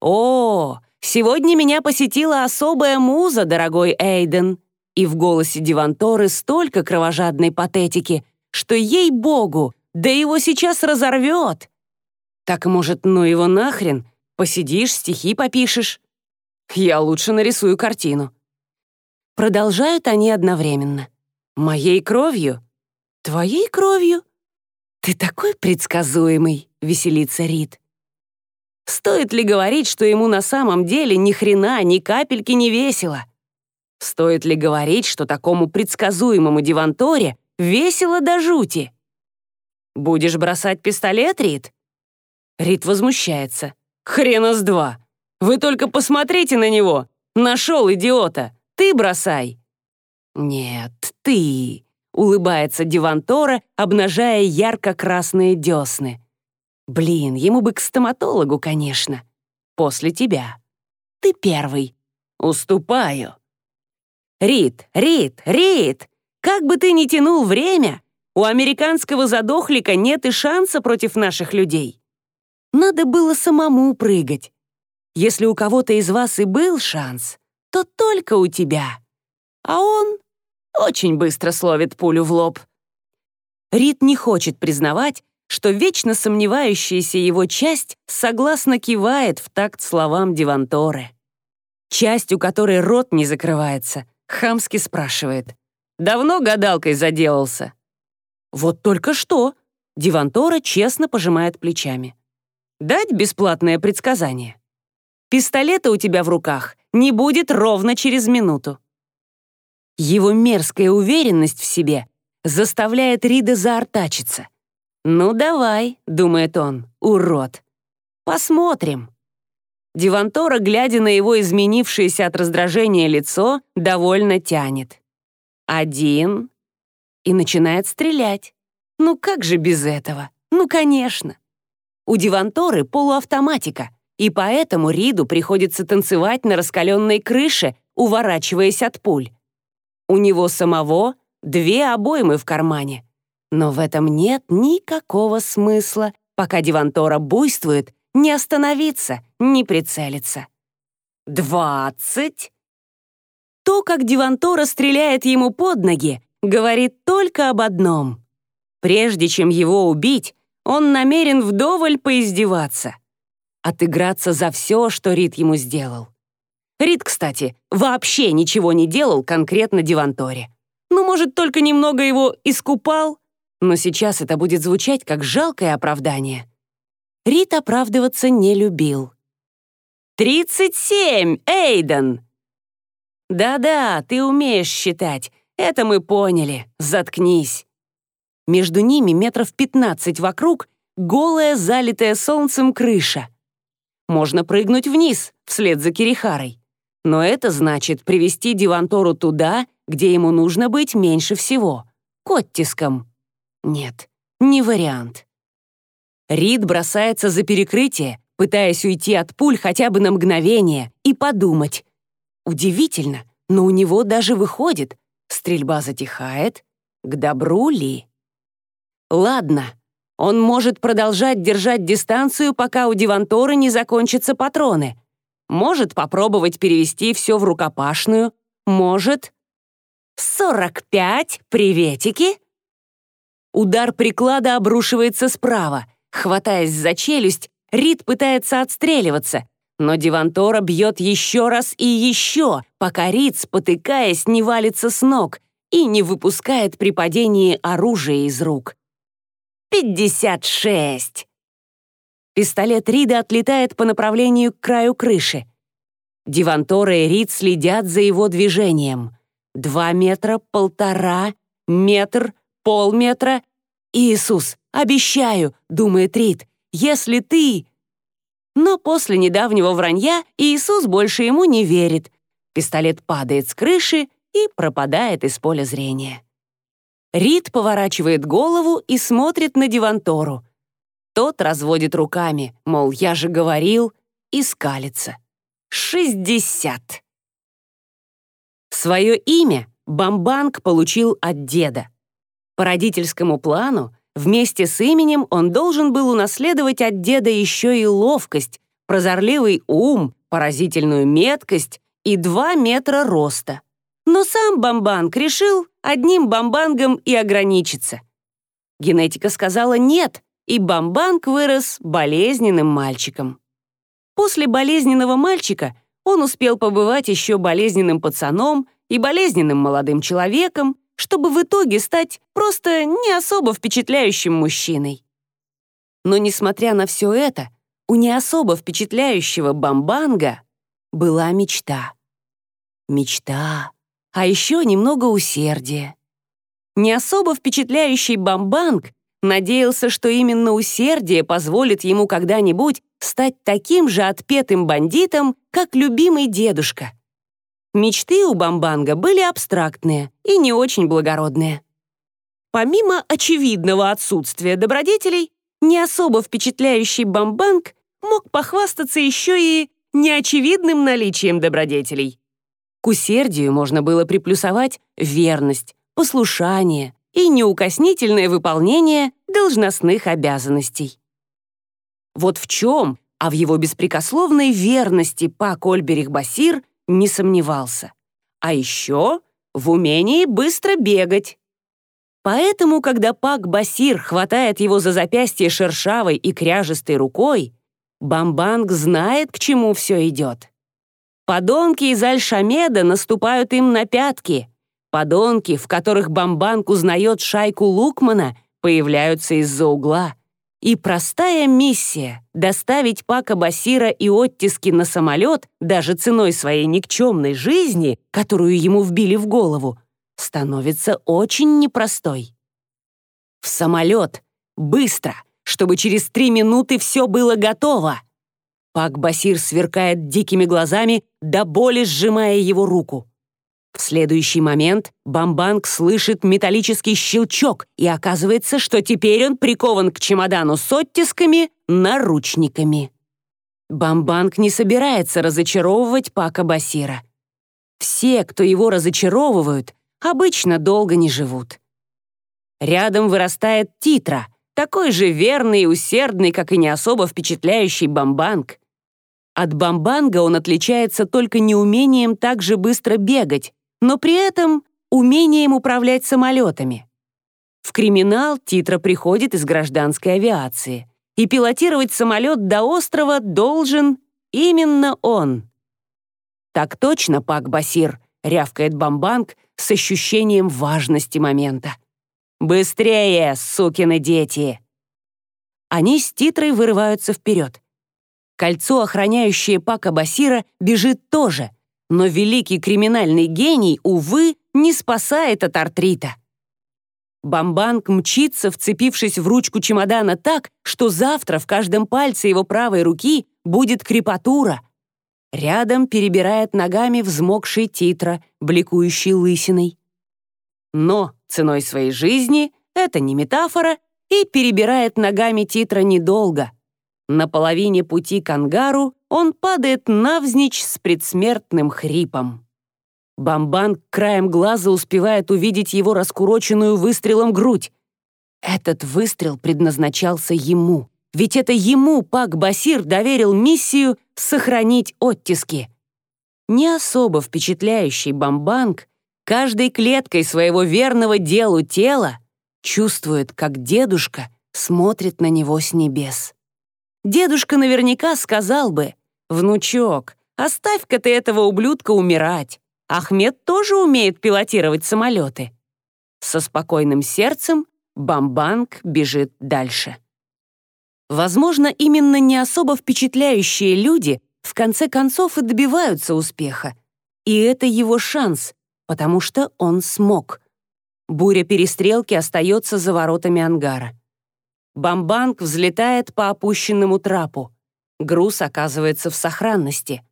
«О, сегодня меня посетила особая муза, дорогой Эйден и в голосе Диванторы столько кровожадной патетики, что, ей-богу, да его сейчас разорвет. Так, может, ну его нахрен? Посидишь, стихи попишешь? Я лучше нарисую картину. Продолжают они одновременно. Моей кровью? Твоей кровью? Ты такой предсказуемый, веселится Рид. Стоит ли говорить, что ему на самом деле ни хрена, ни капельки не весело? Стоит ли говорить, что такому предсказуемому Диванторе весело до жути? «Будешь бросать пистолет, Рит?» Рит возмущается. «Хрена с два! Вы только посмотрите на него! Нашел идиота! Ты бросай!» «Нет, ты!» — улыбается Дивантора, обнажая ярко-красные десны. «Блин, ему бы к стоматологу, конечно. После тебя. Ты первый. Уступаю!» Рид, Рид, Рид! Как бы ты ни тянул время, у американского задохлика нет и шанса против наших людей. Надо было самому прыгать. Если у кого-то из вас и был шанс, то только у тебя. А он очень быстро словит пулю в лоб. Рид не хочет признавать, что вечно сомневающаяся его часть согласно кивает в такт словам Диванторы. Часть, у которой рот не закрывается, Хамски спрашивает. «Давно гадалкой заделался?» «Вот только что!» Дивантора честно пожимает плечами. Дать бесплатное предсказание? Пистолета у тебя в руках не будет ровно через минуту. Его мерзкая уверенность в себе заставляет Рида заортачиться. «Ну давай», — думает он, — «урод». «Посмотрим». Дивантора, глядя на его изменившееся от раздражения лицо, довольно тянет. Один. И начинает стрелять. Ну как же без этого? Ну, конечно. У Диванторы полуавтоматика, и поэтому Риду приходится танцевать на раскаленной крыше, уворачиваясь от пуль. У него самого две обоймы в кармане. Но в этом нет никакого смысла, пока Дивантора буйствует, не остановиться, не прицелиться. «Двадцать!» То, как Дивантора стреляет ему под ноги, говорит только об одном. Прежде чем его убить, он намерен вдоволь поиздеваться. Отыграться за все, что Рид ему сделал. Рид, кстати, вообще ничего не делал конкретно Диванторе. Ну, может, только немного его искупал, но сейчас это будет звучать как жалкое оправдание. Рид оправдываться не любил. «Тридцать семь, Эйден!» «Да-да, ты умеешь считать, это мы поняли, заткнись». Между ними метров пятнадцать вокруг голая, залитая солнцем крыша. Можно прыгнуть вниз, вслед за Кирихарой. Но это значит привести Дивантору туда, где ему нужно быть меньше всего — к оттискам. Нет, не вариант. Рид бросается за перекрытие, пытаясь уйти от пуль хотя бы на мгновение и подумать. Удивительно, но у него даже выходит. Стрельба затихает. К добру ли? Ладно, он может продолжать держать дистанцию, пока у Диванторы не закончатся патроны — может попробовать перевести все в рукопашную, может... «Сорок пять, приветики!» Удар приклада обрушивается справа. Хватаясь за челюсть, Рид пытается отстреливаться, но Дивантора бьет еще раз и еще, пока Рид, спотыкаясь, не валится с ног и не выпускает при падении оружие из рук. «Пятьдесят шесть!» Пистолет Рида отлетает по направлению к краю крыши. Дивантора и Рид следят за его движением. Два метра, полтора, метр, полметра. «Иисус, обещаю», — думает Рид, — «если ты...» Но после недавнего вранья Иисус больше ему не верит. Пистолет падает с крыши и пропадает из поля зрения. Рид поворачивает голову и смотрит на Дивантору. Тот разводит руками, мол, я же говорил, и скалится. Шестьдесят. Свое имя Бамбанг получил от деда. По родительскому плану, вместе с именем он должен был унаследовать от деда еще и ловкость, прозорливый ум, поразительную меткость и два метра роста. Но сам Бамбанг решил одним бамбангом и ограничиться. Генетика сказала «нет», и Бамбанг вырос болезненным мальчиком. После болезненного мальчика он успел побывать еще болезненным пацаном и болезненным молодым человеком, чтобы в итоге стать просто не особо впечатляющим мужчиной. Но несмотря на все это, у не особо впечатляющего Бамбанга была мечта. Мечта, а еще немного усердия. Не особо впечатляющий Бамбанг Надеялся, что именно усердие позволит ему когда-нибудь стать таким же отпетым бандитом, как любимый дедушка. Мечты у Бамбанга были абстрактные и не очень благородные. Помимо очевидного отсутствия добродетелей, не особо впечатляющий Бамбанг мог похвастаться еще и неочевидным наличием добродетелей. К усердию можно было приплюсовать верность, послушание, и неукоснительное выполнение должностных обязанностей. Вот в чем, а в его беспрекословной верности Пак Ольберих-Басир не сомневался. А еще в умении быстро бегать. Поэтому, когда Пак Басир хватает его за запястье шершавой и кряжестой рукой, Бамбанг знает, к чему все идет. Подонки из Аль-Шамеда наступают им на пятки — Подонки, в которых Бамбанк узнает шайку Лукмана, появляются из-за угла. И простая миссия — доставить Пака Басира и оттиски на самолет даже ценой своей никчемной жизни, которую ему вбили в голову, становится очень непростой. В самолет! Быстро! Чтобы через три минуты все было готово! Пак Басир сверкает дикими глазами, до боли сжимая его руку. В следующий момент Бамбанг слышит металлический щелчок, и оказывается, что теперь он прикован к чемодану с оттисками наручниками. Бамбанг не собирается разочаровывать Пака Басира. Все, кто его разочаровывают, обычно долго не живут. Рядом вырастает Титра, такой же верный и усердный, как и не особо впечатляющий Бамбанг. От Бамбанга он отличается только неумением так же быстро бегать, но при этом умением управлять самолетами. В криминал Титра приходит из гражданской авиации, и пилотировать самолет до острова должен именно он. «Так точно, Пак Басир», — рявкает Бамбанг с ощущением важности момента. «Быстрее, сукины дети!» Они с Титрой вырываются вперед. Кольцо, охраняющее Пака Басира, бежит тоже — но великий криминальный гений, увы, не спасает от артрита. Бамбанг мчится, вцепившись в ручку чемодана так, что завтра в каждом пальце его правой руки будет крепатура. Рядом перебирает ногами взмокший титра, бликующий лысиной. Но ценой своей жизни это не метафора, и перебирает ногами титра недолго. На половине пути к ангару он падает навзничь с предсмертным хрипом. Бамбан краем глаза успевает увидеть его раскуроченную выстрелом грудь. Этот выстрел предназначался ему, ведь это ему Пак Басир доверил миссию сохранить оттиски. Не особо впечатляющий Бамбанг каждой клеткой своего верного делу тела чувствует, как дедушка смотрит на него с небес. Дедушка наверняка сказал бы, «Внучок, оставь-ка ты этого ублюдка умирать. Ахмед тоже умеет пилотировать самолеты». Со спокойным сердцем Бамбанг бежит дальше. Возможно, именно не особо впечатляющие люди в конце концов и добиваются успеха. И это его шанс, потому что он смог. Буря перестрелки остается за воротами ангара. Бамбанг взлетает по опущенному трапу. Груз оказывается в сохранности.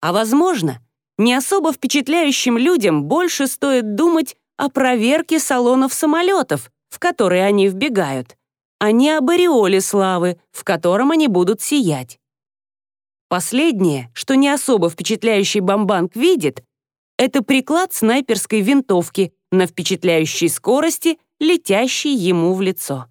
А возможно, не особо впечатляющим людям больше стоит думать о проверке салонов самолетов, в которые они вбегают, а не об ореоле славы, в котором они будут сиять. Последнее, что не особо впечатляющий бомбанг видит, это приклад снайперской винтовки на впечатляющей скорости, летящей ему в лицо.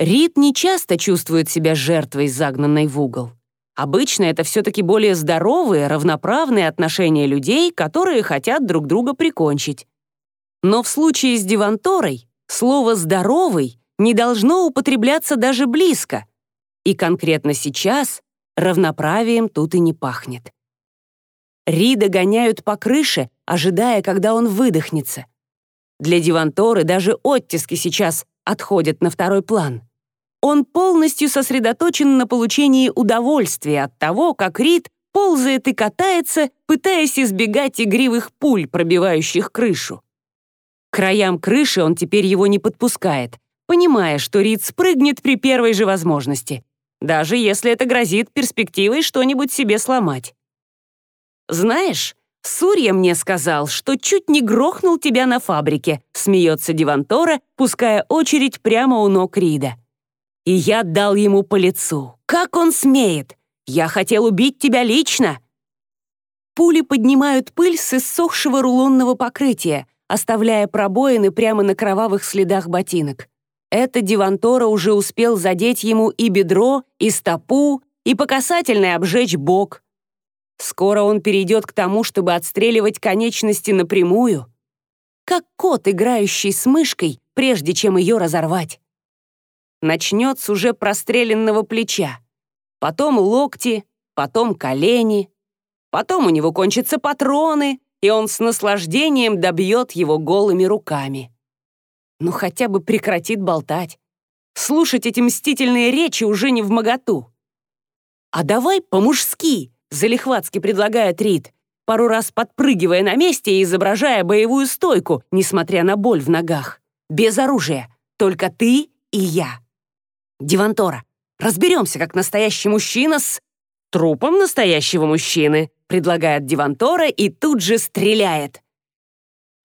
Рид не часто чувствует себя жертвой, загнанной в угол. Обычно это все-таки более здоровые, равноправные отношения людей, которые хотят друг друга прикончить. Но в случае с Диванторой слово «здоровый» не должно употребляться даже близко. И конкретно сейчас равноправием тут и не пахнет. Рида гоняют по крыше, ожидая, когда он выдохнется. Для Диванторы даже оттиски сейчас отходят на второй план. Он полностью сосредоточен на получении удовольствия от того, как Рид ползает и катается, пытаясь избегать игривых пуль, пробивающих крышу. К краям крыши он теперь его не подпускает, понимая, что Рид спрыгнет при первой же возможности, даже если это грозит перспективой что-нибудь себе сломать. «Знаешь, Сурья мне сказал, что чуть не грохнул тебя на фабрике», смеется Дивантора, пуская очередь прямо у ног Рида. И я дал ему по лицу. Как он смеет? Я хотел убить тебя лично!» Пули поднимают пыль с иссохшего рулонного покрытия, оставляя пробоины прямо на кровавых следах ботинок. Это Дивантора уже успел задеть ему и бедро, и стопу, и по касательной обжечь бок. Скоро он перейдет к тому, чтобы отстреливать конечности напрямую. Как кот, играющий с мышкой, прежде чем ее разорвать начнет с уже простреленного плеча. Потом локти, потом колени. Потом у него кончатся патроны, и он с наслаждением добьет его голыми руками. Ну хотя бы прекратит болтать. слушать эти мстительные речи уже не в моготу. «А давай по-мужски», — залихватски предлагает Рид, пару раз подпрыгивая на месте и изображая боевую стойку, несмотря на боль в ногах. Без оружия, только ты и я. Дивантора, разберемся, как настоящий мужчина с... Трупом настоящего мужчины, предлагает Дивантора и тут же стреляет.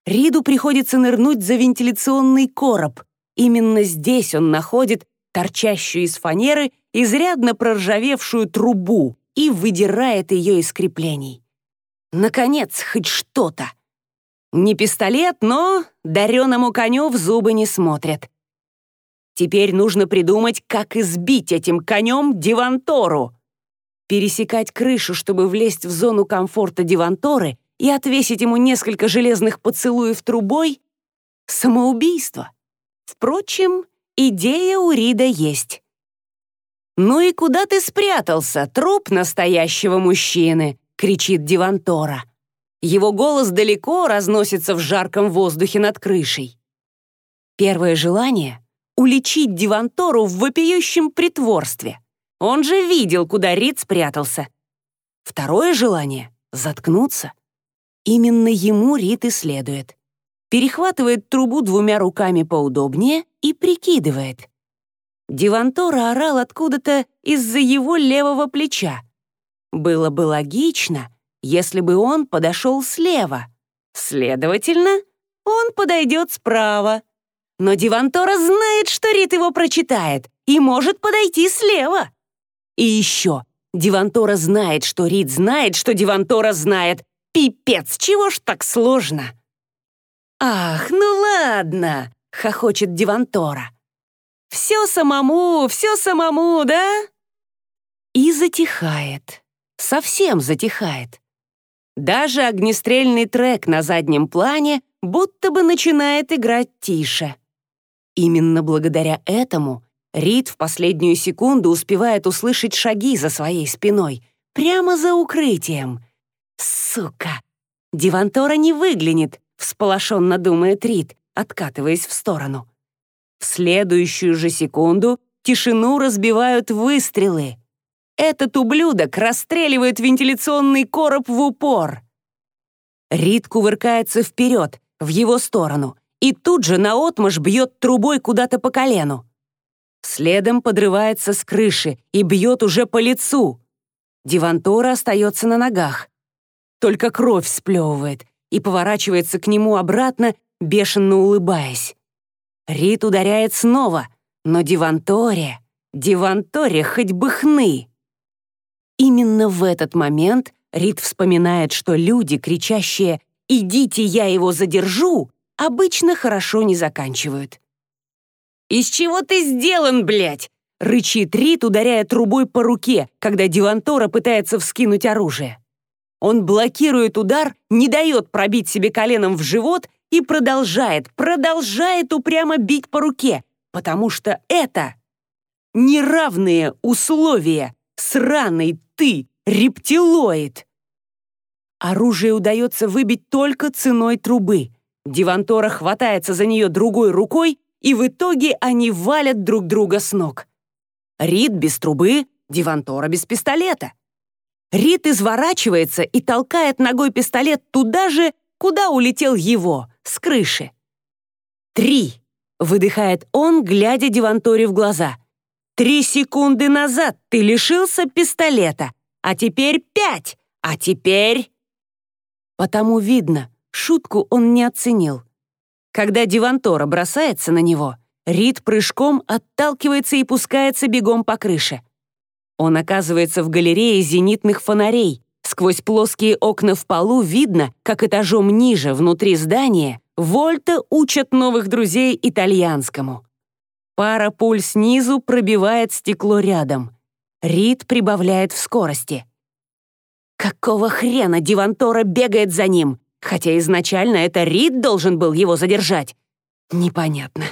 Риду приходится нырнуть за вентиляционный короб. Именно здесь он находит торчащую из фанеры изрядно проржавевшую трубу и выдирает ее из креплений. Наконец, хоть что-то. Не пистолет, но дареному коню в зубы не смотрят. Теперь нужно придумать, как избить этим конем Дивантору. Пересекать крышу, чтобы влезть в зону комфорта Диванторы и отвесить ему несколько железных поцелуев трубой — самоубийство. Впрочем, идея у Рида есть. «Ну и куда ты спрятался, труп настоящего мужчины?» — кричит Дивантора. Его голос далеко разносится в жарком воздухе над крышей. Первое желание — уличить Дивантору в вопиющем притворстве. Он же видел, куда Рид спрятался. Второе желание — заткнуться. Именно ему Рид и следует. Перехватывает трубу двумя руками поудобнее и прикидывает. Дивантора орал откуда-то из-за его левого плеча. Было бы логично, если бы он подошел слева. Следовательно, он подойдет справа. Но Дивантора знает, что Рит его прочитает и может подойти слева. И еще, Дивантора знает, что Рит знает, что Дивантора знает. Пипец, чего ж так сложно? «Ах, ну ладно!» — хохочет Дивантора. «Все самому, все самому, да?» И затихает. Совсем затихает. Даже огнестрельный трек на заднем плане будто бы начинает играть тише. Именно благодаря этому Рид в последнюю секунду успевает услышать шаги за своей спиной, прямо за укрытием. «Сука! Дивантора не выглянет!» — всполошенно думает Рид, откатываясь в сторону. В следующую же секунду тишину разбивают выстрелы. Этот ублюдок расстреливает вентиляционный короб в упор. Рид кувыркается вперед, в его сторону, и тут же наотмашь бьет трубой куда-то по колену. Следом подрывается с крыши и бьет уже по лицу. Дивантора остается на ногах. Только кровь сплевывает и поворачивается к нему обратно, бешено улыбаясь. Рит ударяет снова, но Диванторе, Диванторе хоть бы хны. Именно в этот момент Рид вспоминает, что люди, кричащие «Идите, я его задержу!», обычно хорошо не заканчивают. «Из чего ты сделан, блядь?» — рычит Рид, ударяя трубой по руке, когда Дивантора пытается вскинуть оружие. Он блокирует удар, не дает пробить себе коленом в живот и продолжает, продолжает упрямо бить по руке, потому что это неравные условия, сраный ты, рептилоид. Оружие удается выбить только ценой трубы. Дивантора хватается за нее другой рукой, и в итоге они валят друг друга с ног. Рид без трубы, Дивантора без пистолета. Рид изворачивается и толкает ногой пистолет туда же, куда улетел его, с крыши. «Три!» — выдыхает он, глядя Диванторе в глаза. «Три секунды назад ты лишился пистолета, а теперь пять, а теперь...» Потому видно, шутку он не оценил. Когда Дивантора бросается на него, Рид прыжком отталкивается и пускается бегом по крыше. Он оказывается в галерее зенитных фонарей. Сквозь плоские окна в полу видно, как этажом ниже, внутри здания, Вольта учат новых друзей итальянскому. Пара пуль снизу пробивает стекло рядом. Рид прибавляет в скорости. Какого хрена Дивантора бегает за ним, хотя изначально это Рид должен был его задержать? Непонятно.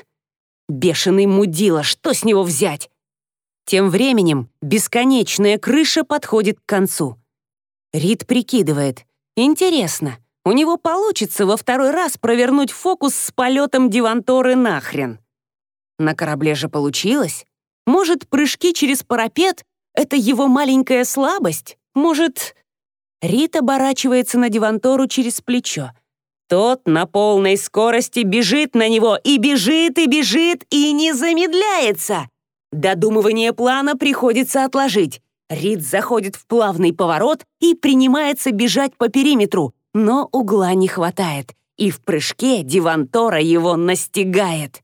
Бешеный мудила, что с него взять? Тем временем бесконечная крыша подходит к концу. Рид прикидывает. Интересно, у него получится во второй раз провернуть фокус с полетом Диванторы нахрен? На корабле же получилось. Может, прыжки через парапет — это его маленькая слабость? Может... Рит оборачивается на Дивантору через плечо. Тот на полной скорости бежит на него и бежит, и бежит, и не замедляется. Додумывание плана приходится отложить. Рид заходит в плавный поворот и принимается бежать по периметру, но угла не хватает, и в прыжке Дивантора его настигает.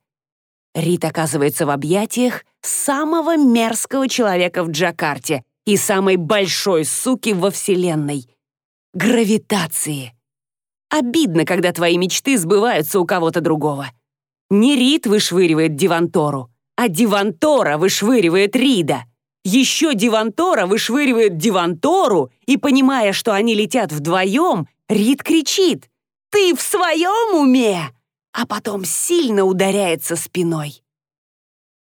Рид оказывается в объятиях самого мерзкого человека в Джакарте и самой большой суки во Вселенной — гравитации. Обидно, когда твои мечты сбываются у кого-то другого. Не Рид вышвыривает Дивантору, а Дивантора вышвыривает Рида. Еще Дивантора вышвыривает Дивантору, и, понимая, что они летят вдвоем, Рид кричит «Ты в своем уме?» а потом сильно ударяется спиной.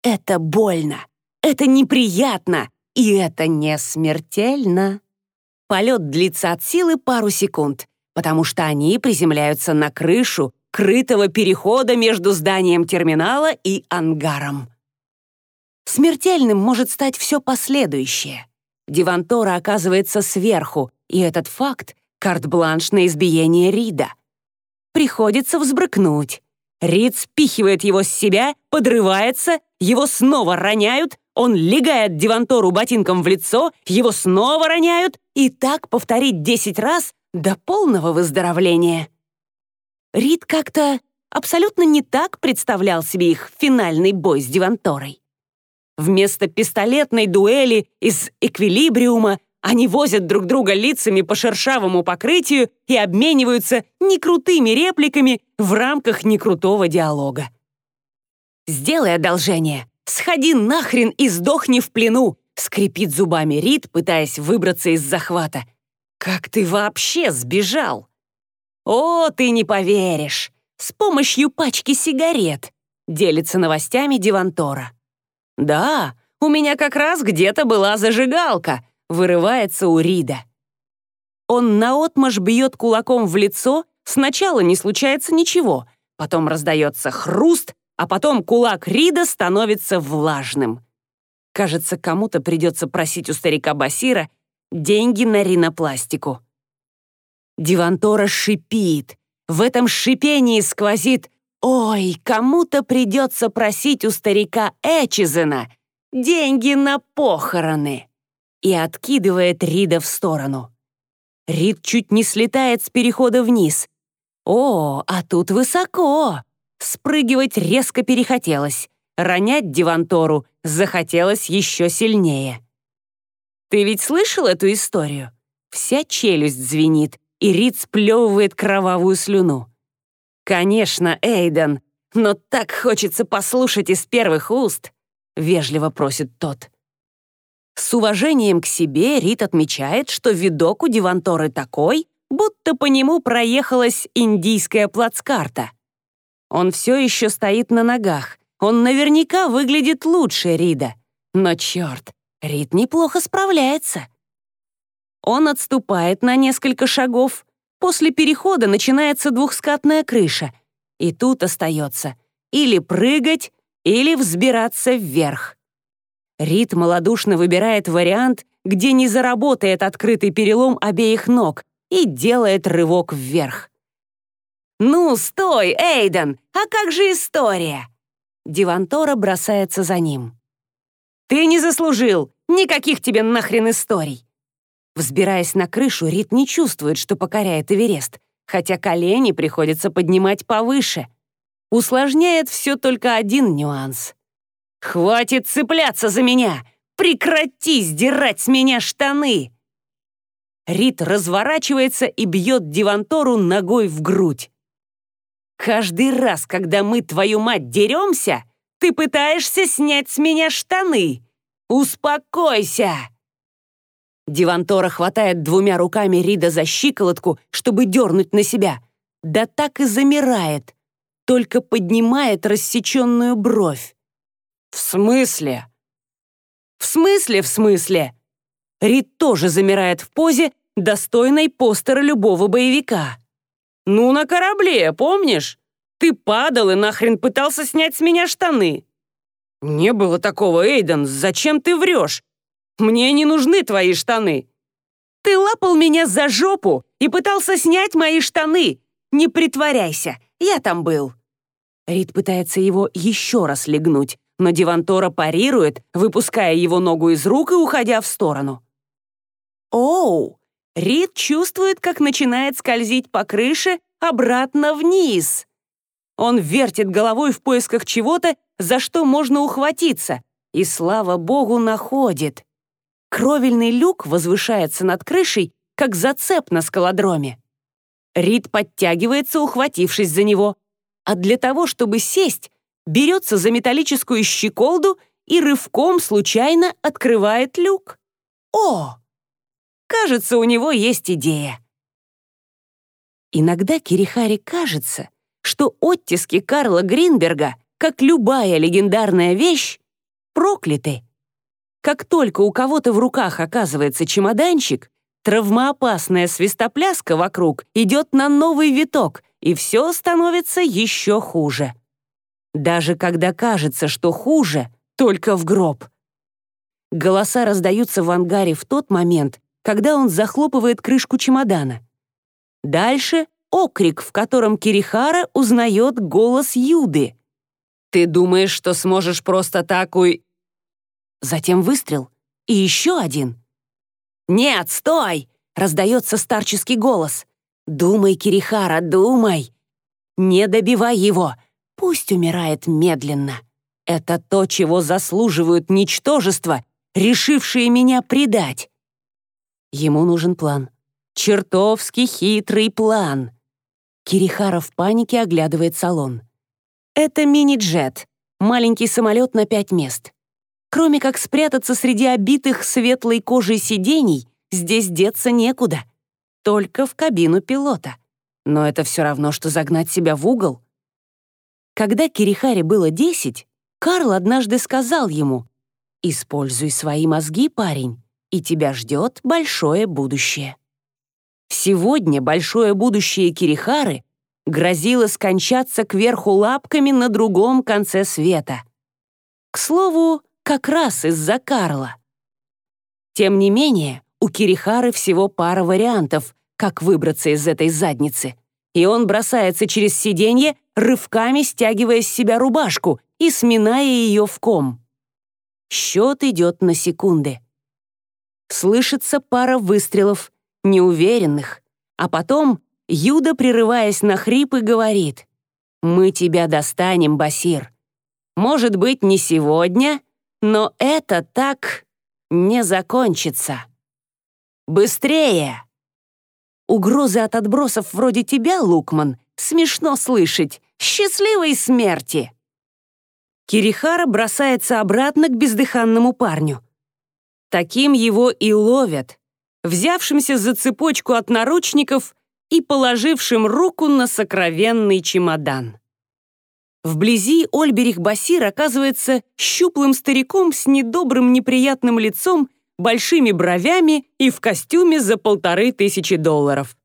Это больно, это неприятно, и это не смертельно. Полет длится от силы пару секунд, потому что они приземляются на крышу крытого перехода между зданием терминала и ангаром. Смертельным может стать все последующее. Дивантора оказывается сверху, и этот факт — карт-бланш на избиение Рида. Приходится взбрыкнуть. Рид спихивает его с себя, подрывается, его снова роняют, он легает Дивантору ботинком в лицо, его снова роняют, и так повторить 10 раз до полного выздоровления. Рид как-то абсолютно не так представлял себе их финальный бой с Диванторой. Вместо пистолетной дуэли из эквилибриума они возят друг друга лицами по шершавому покрытию и обмениваются некрутыми репликами в рамках некрутого диалога. «Сделай одолжение, сходи нахрен и сдохни в плену», скрипит зубами Рид, пытаясь выбраться из захвата. «Как ты вообще сбежал?» «О, ты не поверишь! С помощью пачки сигарет!» делится новостями Дивантора. «Да, у меня как раз где-то была зажигалка», вырывается у Рида. Он наотмашь бьет кулаком в лицо, сначала не случается ничего, потом раздается хруст, а потом кулак Рида становится влажным. Кажется, кому-то придется просить у старика Басира деньги на ринопластику. Дивантора шипит. В этом шипении сквозит «Ой, кому-то придется просить у старика Эчизена деньги на похороны!» и откидывает Рида в сторону. Рид чуть не слетает с перехода вниз. О, а тут высоко! Спрыгивать резко перехотелось. Ронять Дивантору захотелось еще сильнее. Ты ведь слышал эту историю? Вся челюсть звенит, и Рид сплевывает кровавую слюну. «Конечно, Эйден, но так хочется послушать из первых уст», — вежливо просит тот. С уважением к себе Рид отмечает, что видок у Диванторы такой, будто по нему проехалась индийская плацкарта. Он все еще стоит на ногах. Он наверняка выглядит лучше Рида. Но черт, Рид неплохо справляется. Он отступает на несколько шагов, После перехода начинается двухскатная крыша, и тут остается или прыгать, или взбираться вверх. Рит малодушно выбирает вариант, где не заработает открытый перелом обеих ног и делает рывок вверх. «Ну, стой, Эйден! А как же история?» Дивантора бросается за ним. «Ты не заслужил! Никаких тебе нахрен историй! Взбираясь на крышу, Рит не чувствует, что покоряет Эверест, хотя колени приходится поднимать повыше. Усложняет все только один нюанс. «Хватит цепляться за меня! Прекрати сдирать с меня штаны!» Рит разворачивается и бьет Дивантору ногой в грудь. «Каждый раз, когда мы, твою мать, деремся, ты пытаешься снять с меня штаны! Успокойся!» Дивантора хватает двумя руками Рида за щиколотку, чтобы дернуть на себя. Да так и замирает, только поднимает рассеченную бровь. «В смысле?» «В смысле, в смысле?» Рид тоже замирает в позе, достойной постера любого боевика. «Ну, на корабле, помнишь? Ты падал и нахрен пытался снять с меня штаны. «Не было такого, Эйден, зачем ты врешь? Мне не нужны твои штаны». «Ты лапал меня за жопу и пытался снять мои штаны. Не притворяйся, я там был». Рид пытается его еще раз легнуть, но Дивантора парирует, выпуская его ногу из рук и уходя в сторону. Оу! Рид чувствует, как начинает скользить по крыше обратно вниз. Он вертит головой в поисках чего-то, за что можно ухватиться, и, слава богу, находит. Кровельный люк возвышается над крышей, как зацеп на скалодроме. Рид подтягивается, ухватившись за него, а для того, чтобы сесть, берется за металлическую щеколду и рывком случайно открывает люк. О! Кажется, у него есть идея. Иногда Кирихари кажется, что оттиски Карла Гринберга, как любая легендарная вещь, прокляты. Как только у кого-то в руках оказывается чемоданчик, травмоопасная свистопляска вокруг идет на новый виток, и все становится еще хуже. Даже когда кажется, что хуже, только в гроб. Голоса раздаются в ангаре в тот момент, когда он захлопывает крышку чемодана. Дальше окрик, в котором Кирихара узнает голос Юды. «Ты думаешь, что сможешь просто так уй...» Затем выстрел. И еще один. «Нет, стой!» — раздается старческий голос. «Думай, Кирихара, думай! Не добивай его! Пусть умирает медленно! Это то, чего заслуживают ничтожества, решившие меня предать!» Ему нужен план. Чертовски хитрый план. Кирихара в панике оглядывает салон. Это мини-джет, маленький самолет на пять мест. Кроме как спрятаться среди обитых светлой кожей сидений, здесь деться некуда. Только в кабину пилота. Но это все равно, что загнать себя в угол. Когда Кирихаре было 10, Карл однажды сказал ему, «Используй свои мозги, парень, и тебя ждет большое будущее». Сегодня большое будущее Кирихары грозило скончаться кверху лапками на другом конце света. К слову, как раз из-за Карла. Тем не менее, у Кирихары всего пара вариантов, как выбраться из этой задницы. И он бросается через сиденье, рывками стягивая с себя рубашку и сминая ее в ком. Счет идет на секунды. Слышится пара выстрелов, неуверенных, а потом Юда, прерываясь на хрипы, говорит «Мы тебя достанем, Басир. Может быть, не сегодня, но это так не закончится. Быстрее!» Угрозы от отбросов вроде тебя, Лукман, смешно слышать. Счастливой смерти! Кирихара бросается обратно к бездыханному парню. Таким его и ловят, взявшимся за цепочку от наручников и положившим руку на сокровенный чемодан. Вблизи Ольберих Басир оказывается щуплым стариком с недобрым неприятным лицом, большими бровями и в костюме за полторы тысячи долларов.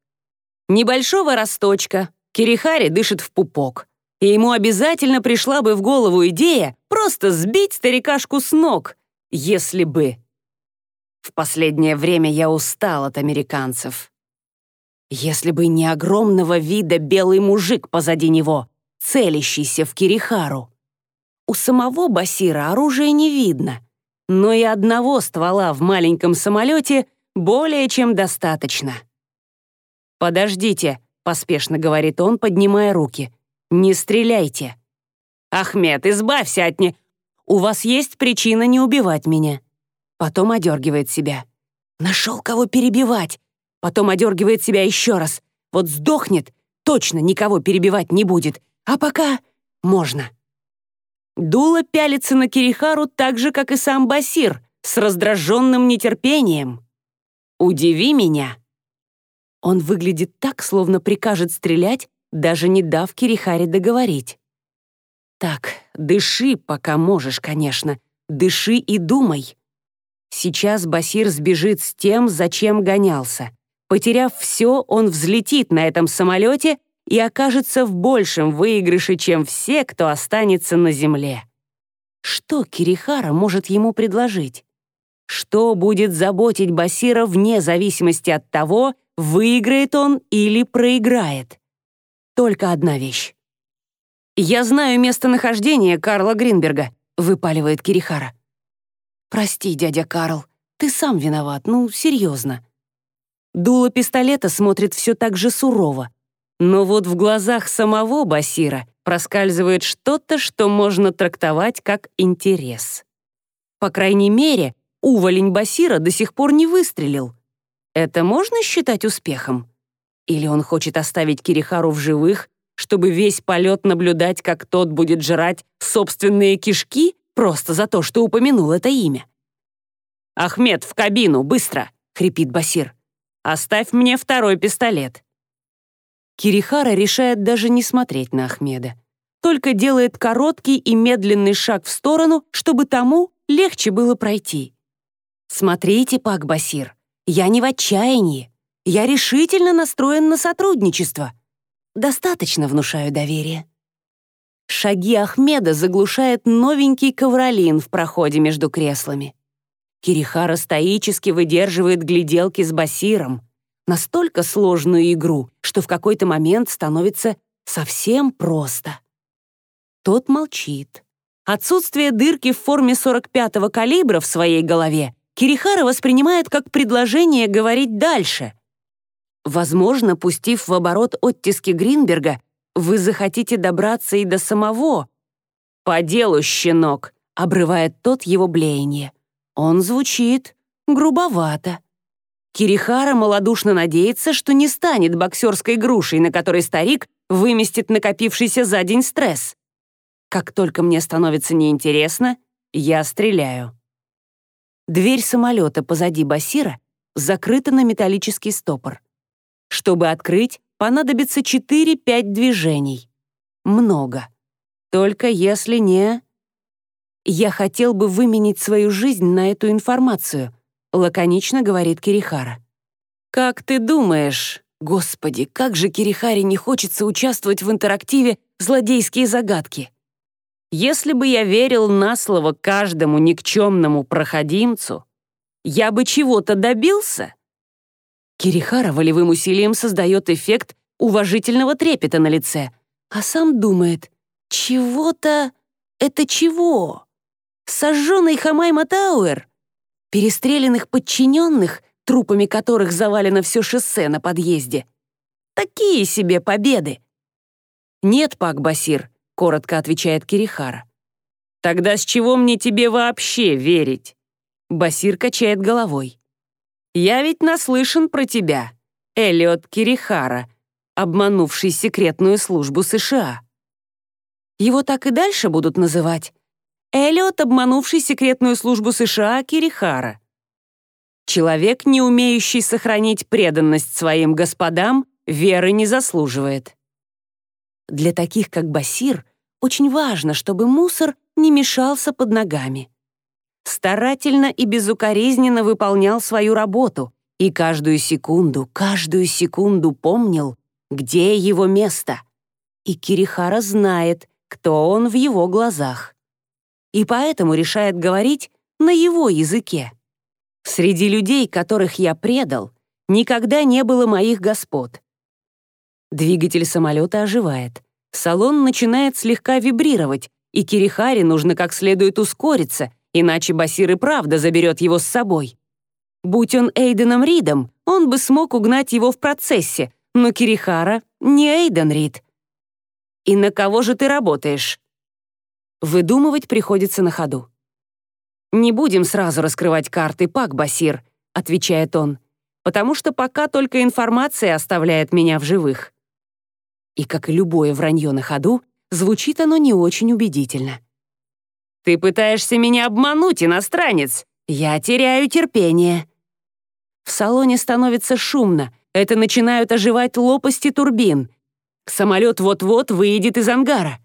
Небольшого росточка, Кирихари дышит в пупок. И ему обязательно пришла бы в голову идея просто сбить старикашку с ног, если бы... В последнее время я устал от американцев. Если бы не огромного вида белый мужик позади него, целящийся в Кирихару. У самого Басира оружия не видно, но и одного ствола в маленьком самолете более чем достаточно. «Подождите», — поспешно говорит он, поднимая руки. «Не стреляйте». «Ахмед, избавься от не...» «У вас есть причина не убивать меня». Потом одергивает себя. Нашел кого перебивать. Потом одергивает себя еще раз. Вот сдохнет, точно никого перебивать не будет. А пока можно. Дула пялится на Кирихару так же, как и сам Басир, с раздраженным нетерпением. «Удиви меня!» Он выглядит так, словно прикажет стрелять, даже не дав Кирихаре договорить. «Так, дыши, пока можешь, конечно. Дыши и думай. Сейчас Басир сбежит с тем, зачем гонялся. Потеряв все, он взлетит на этом самолете и окажется в большем выигрыше, чем все, кто останется на земле. Что Кирихара может ему предложить? Что будет заботить Басира вне зависимости от того, выиграет он или проиграет? Только одна вещь. «Я знаю местонахождение Карла Гринберга», — выпаливает Кирихара. «Прости, дядя Карл, ты сам виноват, ну, серьезно». Дуло пистолета смотрит все так же сурово, но вот в глазах самого Басира проскальзывает что-то, что можно трактовать как интерес. По крайней мере, уволень Басира до сих пор не выстрелил. Это можно считать успехом? Или он хочет оставить Кирихару в живых, чтобы весь полет наблюдать, как тот будет жрать собственные кишки просто за то, что упомянул это имя? «Ахмед, в кабину, быстро!» — хрипит Басир. «Оставь мне второй пистолет». Кирихара решает даже не смотреть на Ахмеда. Только делает короткий и медленный шаг в сторону, чтобы тому легче было пройти. «Смотрите, Пак Басир, я не в отчаянии. Я решительно настроен на сотрудничество. Достаточно внушаю доверие». Шаги Ахмеда заглушает новенький ковролин в проходе между креслами. Кирихара стоически выдерживает гляделки с Басиром, настолько сложную игру, что в какой-то момент становится совсем просто. Тот молчит. Отсутствие дырки в форме 45-го калибра в своей голове Кирихара воспринимает как предложение говорить дальше. Возможно, пустив в оборот оттиски Гринберга, вы захотите добраться и до самого. «По делу, щенок», — обрывает тот его блеяние. Он звучит грубовато. Кирихара малодушно надеется, что не станет боксерской грушей, на которой старик выместит накопившийся за день стресс. Как только мне становится неинтересно, я стреляю. Дверь самолета позади Басира закрыта на металлический стопор. Чтобы открыть, понадобится 4-5 движений. Много. Только если не... «Я хотел бы выменить свою жизнь на эту информацию», — лаконично говорит Кирихара. «Как ты думаешь...» Господи, как же Кирихаре не хочется участвовать в интерактиве «Злодейские загадки». Если бы я верил на слово каждому никчемному проходимцу, я бы чего-то добился. Кирихара волевым усилием создает эффект уважительного трепета на лице, а сам думает, чего-то... Это чего? сожженный Хамайма Тауэр, перестрелянных подчиненных, трупами которых завалено все шоссе на подъезде. Такие себе победы. «Нет, Пак Басир», — коротко отвечает Кирихара. «Тогда с чего мне тебе вообще верить?» Басир качает головой. «Я ведь наслышан про тебя, Эллиот Кирихара, обманувший секретную службу США». Его так и дальше будут называть. Эллиот, обманувший секретную службу США Кирихара. Человек, не умеющий сохранить преданность своим господам, веры не заслуживает. Для таких, как Басир, очень важно, чтобы мусор не мешался под ногами. Старательно и безукоризненно выполнял свою работу и каждую секунду, каждую секунду помнил, где его место. И Кирихара знает, кто он в его глазах и поэтому решает говорить на его языке. Среди людей, которых я предал, никогда не было моих господ. Двигатель самолета оживает. Салон начинает слегка вибрировать, и Кирихаре нужно как следует ускориться, иначе Басир и правда заберет его с собой. Будь он Эйденом Ридом, он бы смог угнать его в процессе, но Кирихара не Эйден Рид. «И на кого же ты работаешь?» Выдумывать приходится на ходу. «Не будем сразу раскрывать карты, Пак Басир», — отвечает он, «потому что пока только информация оставляет меня в живых». И, как и любое вранье на ходу, звучит оно не очень убедительно. «Ты пытаешься меня обмануть, иностранец! Я теряю терпение!» В салоне становится шумно, это начинают оживать лопасти турбин. Самолет вот-вот выйдет из ангара.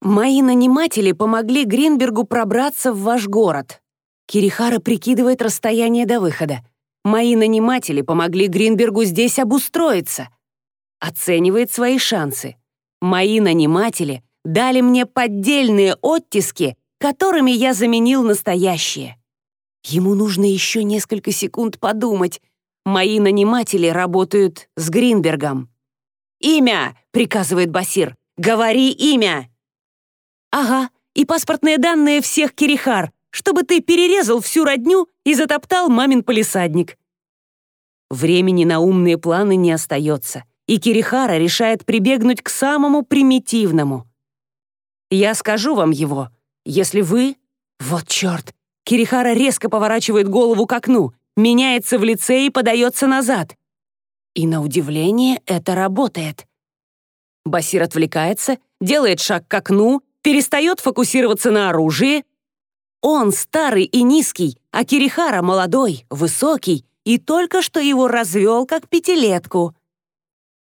Мои наниматели помогли Гринбергу пробраться в ваш город. Кирихара прикидывает расстояние до выхода. Мои наниматели помогли Гринбергу здесь обустроиться. Оценивает свои шансы. Мои наниматели дали мне поддельные оттиски которыми я заменил настоящие. Ему нужно еще несколько секунд подумать. Мои наниматели работают с Гринбергом. «Имя!» — приказывает Басир. «Говори имя!» «Ага, и паспортные данные всех Кирихар, чтобы ты перерезал всю родню и затоптал мамин полисадник». Времени на умные планы не остается, и Кирихара решает прибегнуть к самому примитивному. «Я скажу вам его, если вы...» «Вот черт!» Кирихара резко поворачивает голову к окну, меняется в лице и подается назад. И на удивление это работает. Басир отвлекается, делает шаг к окну, перестает фокусироваться на оружии. Он старый и низкий, а Кирихара молодой, высокий и только что его развел как пятилетку.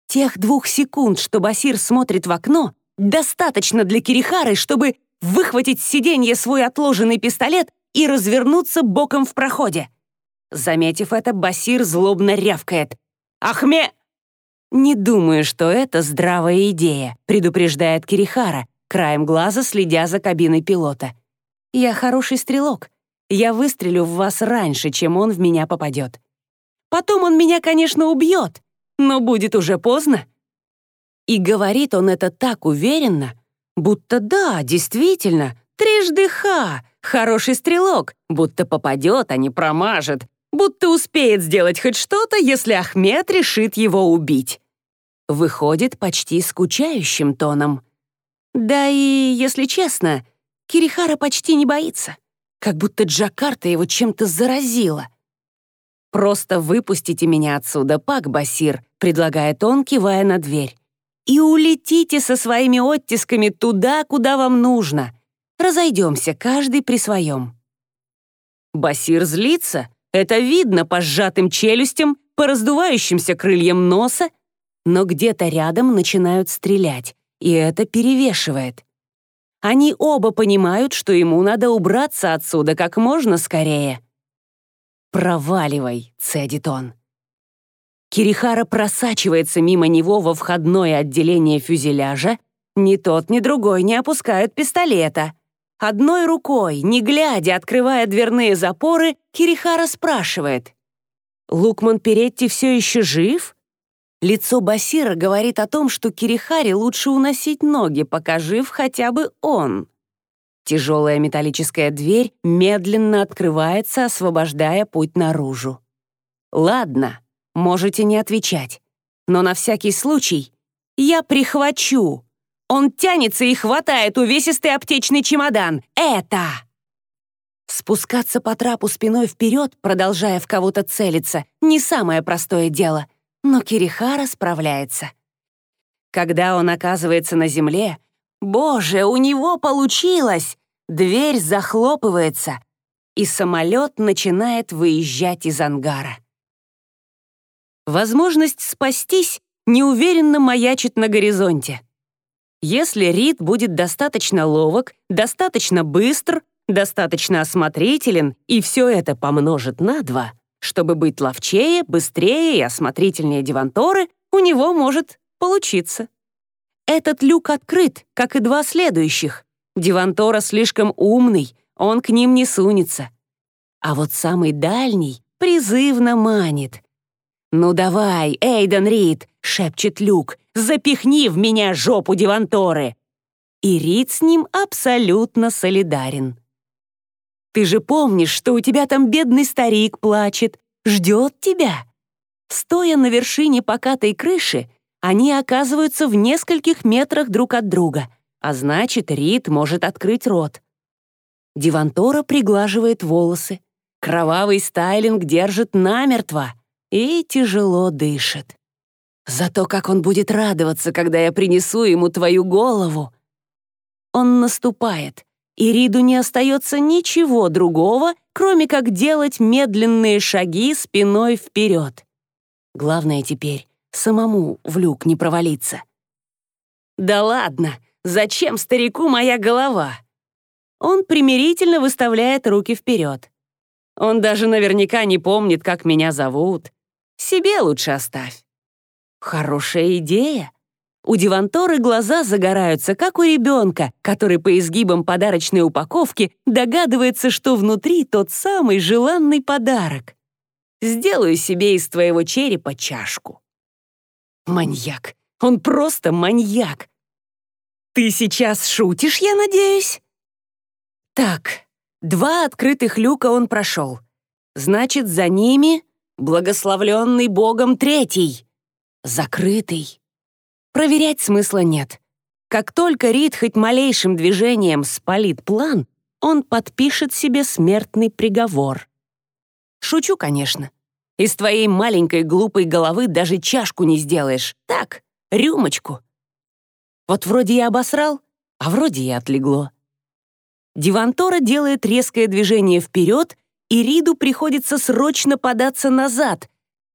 Тех двух секунд, что Басир смотрит в окно, достаточно для Кирихары, чтобы выхватить с сиденья свой отложенный пистолет и развернуться боком в проходе. Заметив это, Басир злобно рявкает. «Ахме!» «Не думаю, что это здравая идея», предупреждает Кирихара, краем глаза следя за кабиной пилота. «Я хороший стрелок. Я выстрелю в вас раньше, чем он в меня попадет. Потом он меня, конечно, убьет, но будет уже поздно». И говорит он это так уверенно, будто да, действительно, трижды ха, Хороший стрелок, будто попадет, а не промажет, будто успеет сделать хоть что-то, если Ахмед решит его убить. Выходит почти скучающим тоном. Да и, если честно, Кирихара почти не боится, как будто Джакарта его чем-то заразила. «Просто выпустите меня отсюда, Пак Басир», предлагает он, кивая на дверь. «И улетите со своими оттисками туда, куда вам нужно. Разойдемся, каждый при своем. Басир злится, это видно по сжатым челюстям, по раздувающимся крыльям носа, но где-то рядом начинают стрелять, и это перевешивает. Они оба понимают, что ему надо убраться отсюда как можно скорее. «Проваливай», — цедит он. Кирихара просачивается мимо него во входное отделение фюзеляжа, ни тот, ни другой не опускают пистолета. Одной рукой, не глядя, открывая дверные запоры, Кирихара спрашивает. «Лукман Перетти все еще жив?» Лицо Басира говорит о том, что Кирихаре лучше уносить ноги, пока жив хотя бы он. Тяжелая металлическая дверь медленно открывается, освобождая путь наружу. «Ладно, можете не отвечать, но на всякий случай я прихвачу он тянется и хватает увесистый аптечный чемодан. Это! Спускаться по трапу спиной вперед, продолжая в кого-то целиться, не самое простое дело. Но Кирихара справляется. Когда он оказывается на земле, боже, у него получилось! Дверь захлопывается, и самолет начинает выезжать из ангара. Возможность спастись неуверенно маячит на горизонте. Если Рид будет достаточно ловок, достаточно быстр, достаточно осмотрителен и все это помножит на два, чтобы быть ловчее, быстрее и осмотрительнее Деванторы, у него может получиться. Этот люк открыт, как и два следующих. Девантора слишком умный, он к ним не сунется. А вот самый дальний призывно манит. «Ну давай, Эйден Рид!» — шепчет Люк. «Запихни в меня жопу Деванторы!» И Рид с ним абсолютно солидарен. «Ты же помнишь, что у тебя там бедный старик плачет, ждет тебя!» Стоя на вершине покатой крыши, они оказываются в нескольких метрах друг от друга, а значит, Рид может открыть рот. Дивантора приглаживает волосы. Кровавый стайлинг держит намертво и тяжело дышит. Зато как он будет радоваться, когда я принесу ему твою голову. Он наступает, и Риду не остается ничего другого, кроме как делать медленные шаги спиной вперед. Главное теперь самому в люк не провалиться. «Да ладно, зачем старику моя голова?» Он примирительно выставляет руки вперед. Он даже наверняка не помнит, как меня зовут, себе лучше оставь. Хорошая идея. У Диванторы глаза загораются, как у ребенка, который по изгибам подарочной упаковки догадывается, что внутри тот самый желанный подарок. Сделаю себе из твоего черепа чашку. Маньяк. Он просто маньяк. Ты сейчас шутишь, я надеюсь? Так, два открытых люка он прошел. Значит, за ними благословленный Богом третий. Закрытый. Проверять смысла нет. Как только Рид хоть малейшим движением спалит план, он подпишет себе смертный приговор. Шучу, конечно. Из твоей маленькой глупой головы даже чашку не сделаешь. Так, рюмочку. Вот вроде я обосрал, а вроде и отлегло. Дивантора делает резкое движение вперед, и Риду приходится срочно податься назад.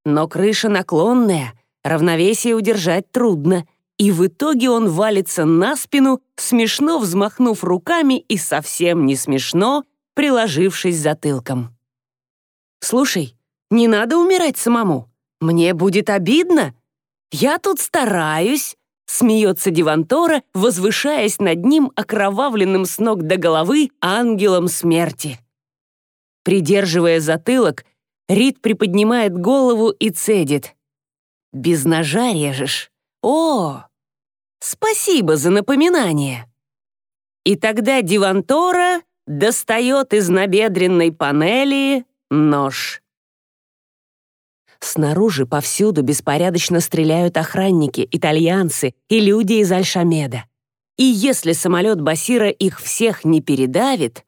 Но крыша наклонная, равновесие удержать трудно, и в итоге он валится на спину, смешно взмахнув руками и совсем не смешно, приложившись затылком. «Слушай, не надо умирать самому. Мне будет обидно. Я тут стараюсь», — смеется Дивантора, возвышаясь над ним окровавленным с ног до головы ангелом смерти. Придерживая затылок, Рид приподнимает голову и цедит. «Без ножа режешь? О! Спасибо за напоминание!» И тогда Дивантора достает из набедренной панели нож. Снаружи повсюду беспорядочно стреляют охранники, итальянцы и люди из Альшамеда. И если самолет Басира их всех не передавит,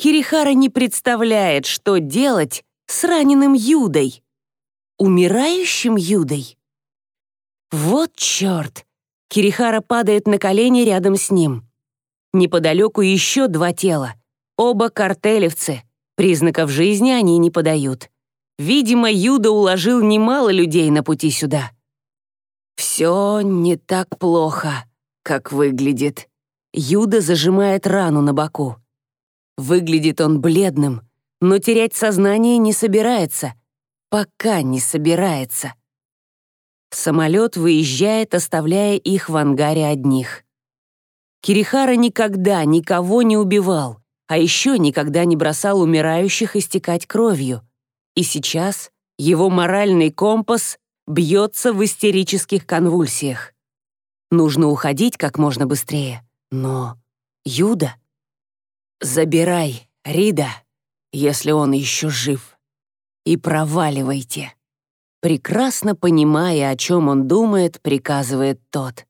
Кирихара не представляет, что делать с раненым Юдой. Умирающим Юдой. Вот черт! Кирихара падает на колени рядом с ним. Неподалеку еще два тела. Оба картелевцы. Признаков жизни они не подают. Видимо, Юда уложил немало людей на пути сюда. Все не так плохо, как выглядит. Юда зажимает рану на боку. Выглядит он бледным, но терять сознание не собирается. Пока не собирается. Самолет выезжает, оставляя их в ангаре одних. Кирихара никогда никого не убивал, а еще никогда не бросал умирающих истекать кровью. И сейчас его моральный компас бьется в истерических конвульсиях. Нужно уходить как можно быстрее. Но Юда... «Забирай Рида, если он еще жив, и проваливайте». Прекрасно понимая, о чем он думает, приказывает тот.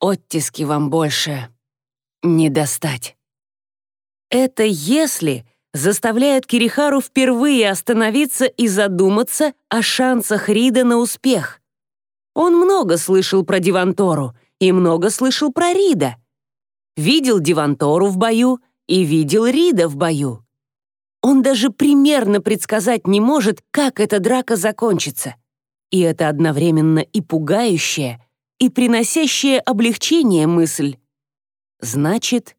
«Оттиски вам больше не достать». Это «если» заставляет Кирихару впервые остановиться и задуматься о шансах Рида на успех. Он много слышал про Дивантору и много слышал про Рида. Видел Дивантору в бою, и видел Рида в бою. Он даже примерно предсказать не может, как эта драка закончится. И это одновременно и пугающая, и приносящая облегчение мысль. Значит,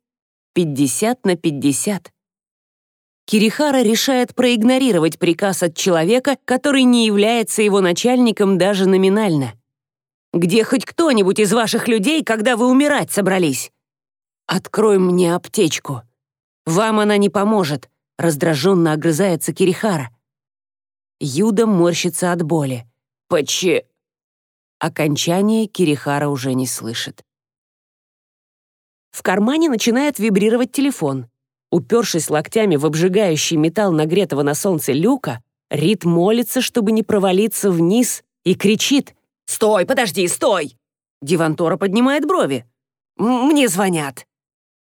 50 на 50. Кирихара решает проигнорировать приказ от человека, который не является его начальником даже номинально. «Где хоть кто-нибудь из ваших людей, когда вы умирать собрались? Открой мне аптечку». «Вам она не поможет», — раздраженно огрызается Кирихара. Юда морщится от боли. «Поче...» Окончание Кирихара уже не слышит. В кармане начинает вибрировать телефон. Упершись локтями в обжигающий металл нагретого на солнце люка, Рит молится, чтобы не провалиться вниз, и кричит «Стой, подожди, стой!» Дивантора поднимает брови. «Мне звонят».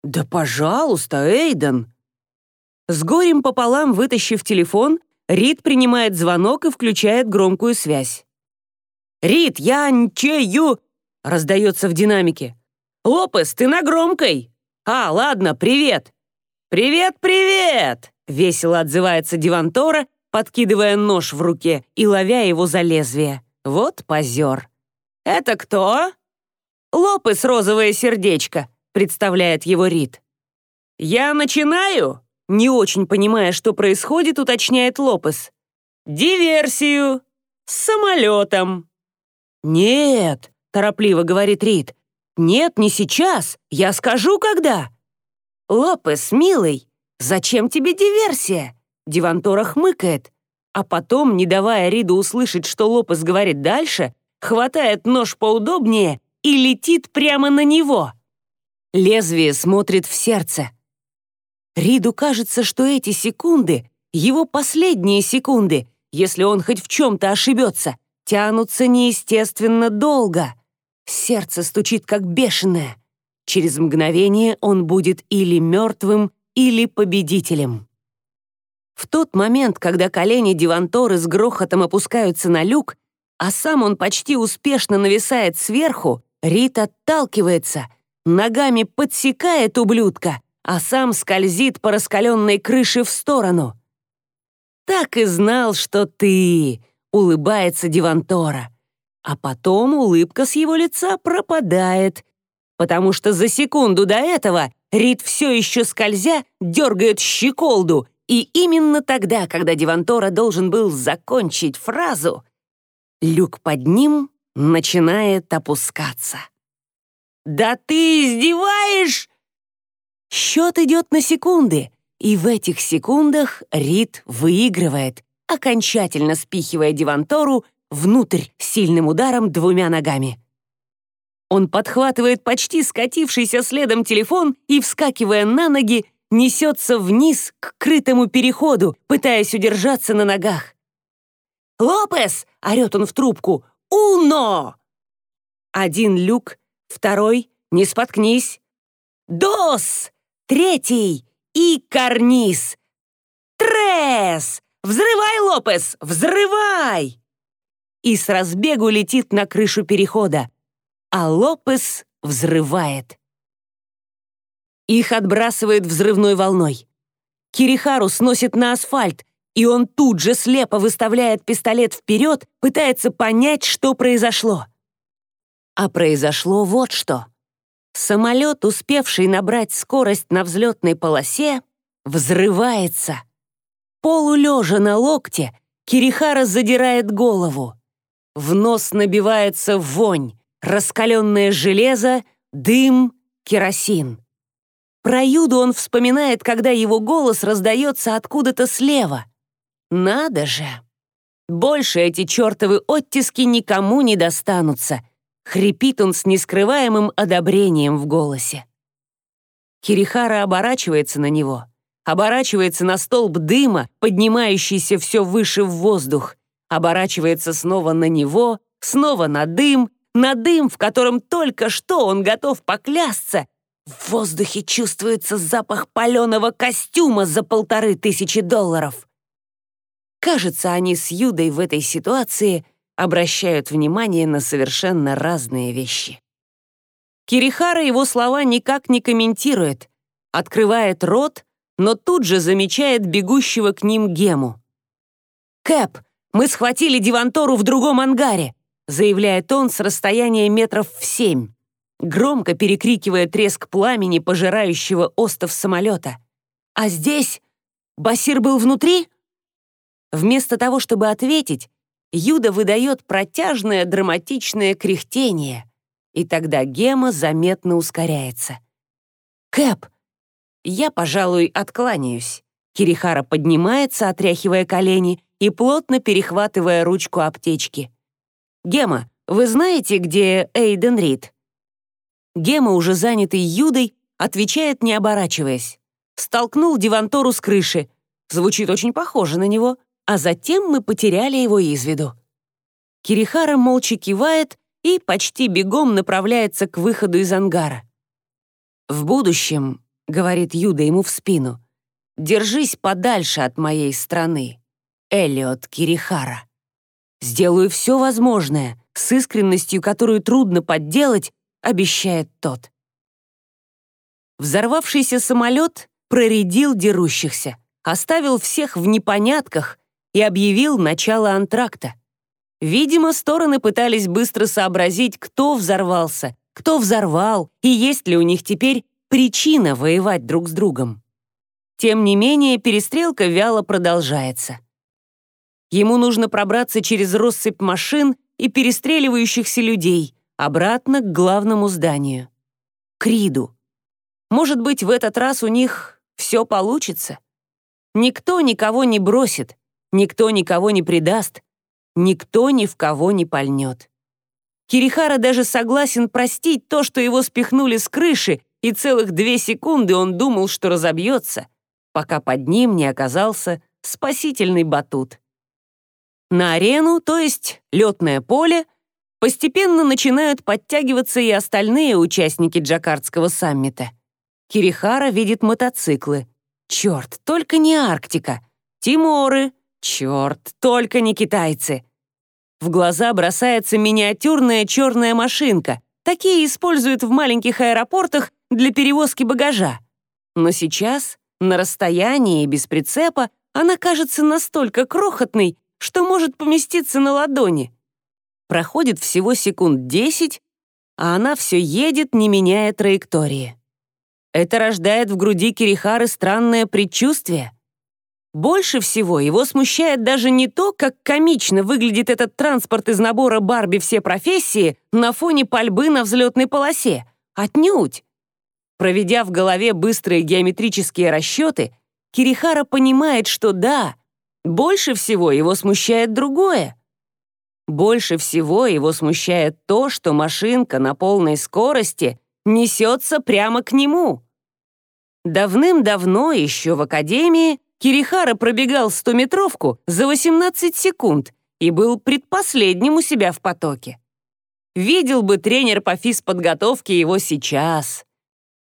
«Да пожалуйста, Эйден!» С горем пополам вытащив телефон, Рид принимает звонок и включает громкую связь. «Рид, я нчею!» — раздается в динамике. «Лопес, ты на громкой!» «А, ладно, привет!» «Привет, привет!» — весело отзывается Дивантора, подкидывая нож в руке и ловя его за лезвие. Вот позер. «Это кто?» «Лопес, розовое сердечко», представляет его Рид. «Я начинаю?» Не очень понимая, что происходит, уточняет Лопес. «Диверсию! С самолетом!» «Нет, — торопливо говорит Рид. «Нет, не сейчас. Я скажу, когда». «Лопес, милый, зачем тебе диверсия?» Дивантора хмыкает, а потом, не давая Риду услышать, что Лопес говорит дальше, хватает нож поудобнее и летит прямо на него. Лезвие смотрит в сердце. Риду кажется, что эти секунды — его последние секунды, если он хоть в чем-то ошибется, тянутся неестественно долго. Сердце стучит как бешеное. Через мгновение он будет или мертвым, или победителем. В тот момент, когда колени Диванторы с грохотом опускаются на люк, а сам он почти успешно нависает сверху, Рит отталкивается, ногами подсекает ублюдка, а сам скользит по раскаленной крыше в сторону. «Так и знал, что ты!» — улыбается Дивантора. А потом улыбка с его лица пропадает, потому что за секунду до этого Рид все еще скользя дергает щеколду, и именно тогда, когда Дивантора должен был закончить фразу, люк под ним начинает опускаться. «Да ты издеваешь?» Счет идет на секунды, и в этих секундах Рид выигрывает, окончательно спихивая Дивантору внутрь сильным ударом двумя ногами. Он подхватывает почти скатившийся следом телефон и, вскакивая на ноги, несется вниз к крытому переходу, пытаясь удержаться на ногах. «Лопес!» — орет он в трубку. «Уно!» Один люк, второй, не споткнись. «Дос!» Третий и карниз. Трес! Взрывай, Лопес, взрывай! И с разбегу летит на крышу перехода, а Лопес взрывает. Их отбрасывает взрывной волной. Кирихару сносит на асфальт, и он тут же слепо выставляет пистолет вперед, пытается понять, что произошло. А произошло вот что. Самолет, успевший набрать скорость на взлетной полосе, взрывается. Полулежа на локте, Кирихара задирает голову. В нос набивается вонь, раскаленное железо, дым, керосин. Про Юду он вспоминает, когда его голос раздается откуда-то слева. Надо же! Больше эти чертовы оттиски никому не достанутся — Хрипит он с нескрываемым одобрением в голосе. Кирихара оборачивается на него, оборачивается на столб дыма, поднимающийся все выше в воздух, оборачивается снова на него, снова на дым, на дым, в котором только что он готов поклясться. В воздухе чувствуется запах паленого костюма за полторы тысячи долларов. Кажется, они с Юдой в этой ситуации обращают внимание на совершенно разные вещи. Кирихара его слова никак не комментирует, открывает рот, но тут же замечает бегущего к ним Гему. «Кэп, мы схватили Дивантору в другом ангаре», заявляет он с расстояния метров в семь, громко перекрикивая треск пламени, пожирающего остов самолета. «А здесь? Басир был внутри?» Вместо того, чтобы ответить, Юда выдает протяжное драматичное кряхтение, и тогда Гема заметно ускоряется. «Кэп!» «Я, пожалуй, откланяюсь». Кирихара поднимается, отряхивая колени и плотно перехватывая ручку аптечки. «Гема, вы знаете, где Эйден Рид?» Гема, уже занятый Юдой, отвечает, не оборачиваясь. Столкнул Дивантору с крыши. Звучит очень похоже на него а затем мы потеряли его из виду. Кирихара молча кивает и почти бегом направляется к выходу из ангара. «В будущем», — говорит Юда ему в спину, «держись подальше от моей страны, Элиот Кирихара. Сделаю все возможное, с искренностью, которую трудно подделать, обещает тот». Взорвавшийся самолет проредил дерущихся, оставил всех в непонятках и объявил начало антракта. Видимо, стороны пытались быстро сообразить, кто взорвался, кто взорвал, и есть ли у них теперь причина воевать друг с другом. Тем не менее, перестрелка вяло продолжается. Ему нужно пробраться через россыпь машин и перестреливающихся людей, обратно к главному зданию. Криду. Может быть, в этот раз у них все получится? Никто никого не бросит, никто никого не предаст, никто ни в кого не пальнет. Кирихара даже согласен простить то, что его спихнули с крыши, и целых две секунды он думал, что разобьется, пока под ним не оказался спасительный батут. На арену, то есть летное поле, постепенно начинают подтягиваться и остальные участники Джакардского саммита. Кирихара видит мотоциклы. Черт, только не Арктика. Тиморы. Черт, только не китайцы. В глаза бросается миниатюрная черная машинка. Такие используют в маленьких аэропортах для перевозки багажа. Но сейчас, на расстоянии и без прицепа, она кажется настолько крохотной, что может поместиться на ладони. Проходит всего секунд 10, а она все едет, не меняя траектории. Это рождает в груди Кирихары странное предчувствие — больше всего его смущает даже не то, как комично выглядит этот транспорт из набора Барби «Все профессии» на фоне пальбы на взлетной полосе. Отнюдь! Проведя в голове быстрые геометрические расчеты, Кирихара понимает, что да, больше всего его смущает другое. Больше всего его смущает то, что машинка на полной скорости несется прямо к нему. Давным-давно, еще в академии, Кирихара пробегал стометровку за 18 секунд и был предпоследним у себя в потоке. Видел бы тренер по физподготовке его сейчас.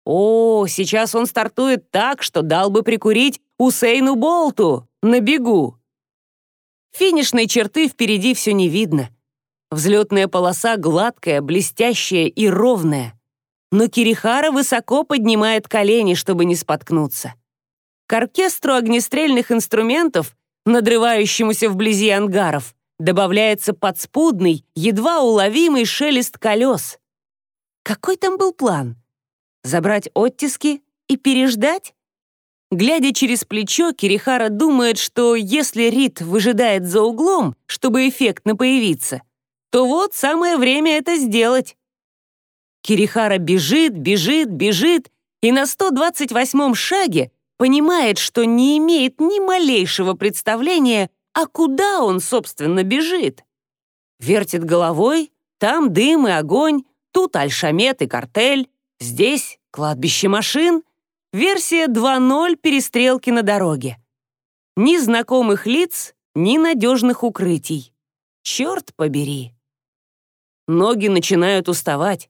О, сейчас он стартует так, что дал бы прикурить Усейну Болту на бегу. Финишной черты впереди все не видно. Взлетная полоса гладкая, блестящая и ровная. Но Кирихара высоко поднимает колени, чтобы не споткнуться. К оркестру огнестрельных инструментов, надрывающемуся вблизи ангаров, добавляется подспудный, едва уловимый шелест колес. Какой там был план? Забрать оттиски и переждать? Глядя через плечо, Кирихара думает, что если Рит выжидает за углом, чтобы эффектно появиться, то вот самое время это сделать. Кирихара бежит, бежит, бежит, и на 128-м шаге понимает, что не имеет ни малейшего представления, а куда он, собственно, бежит. Вертит головой, там дым и огонь, тут альшамет и картель, здесь кладбище машин, версия 2.0 перестрелки на дороге. Ни знакомых лиц, ни надежных укрытий. Черт побери. Ноги начинают уставать.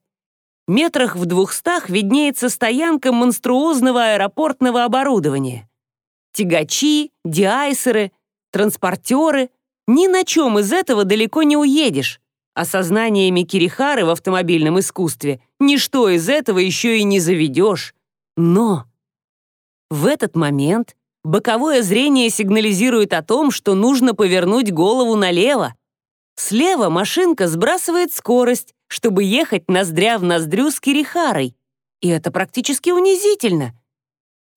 Метрах в двухстах виднеется стоянка монструозного аэропортного оборудования. Тягачи, диайсеры, транспортеры. Ни на чем из этого далеко не уедешь. А сознаниями Кирихары в автомобильном искусстве ничто из этого еще и не заведешь. Но в этот момент боковое зрение сигнализирует о том, что нужно повернуть голову налево. Слева машинка сбрасывает скорость, чтобы ехать ноздря в ноздрю с Кирихарой. И это практически унизительно.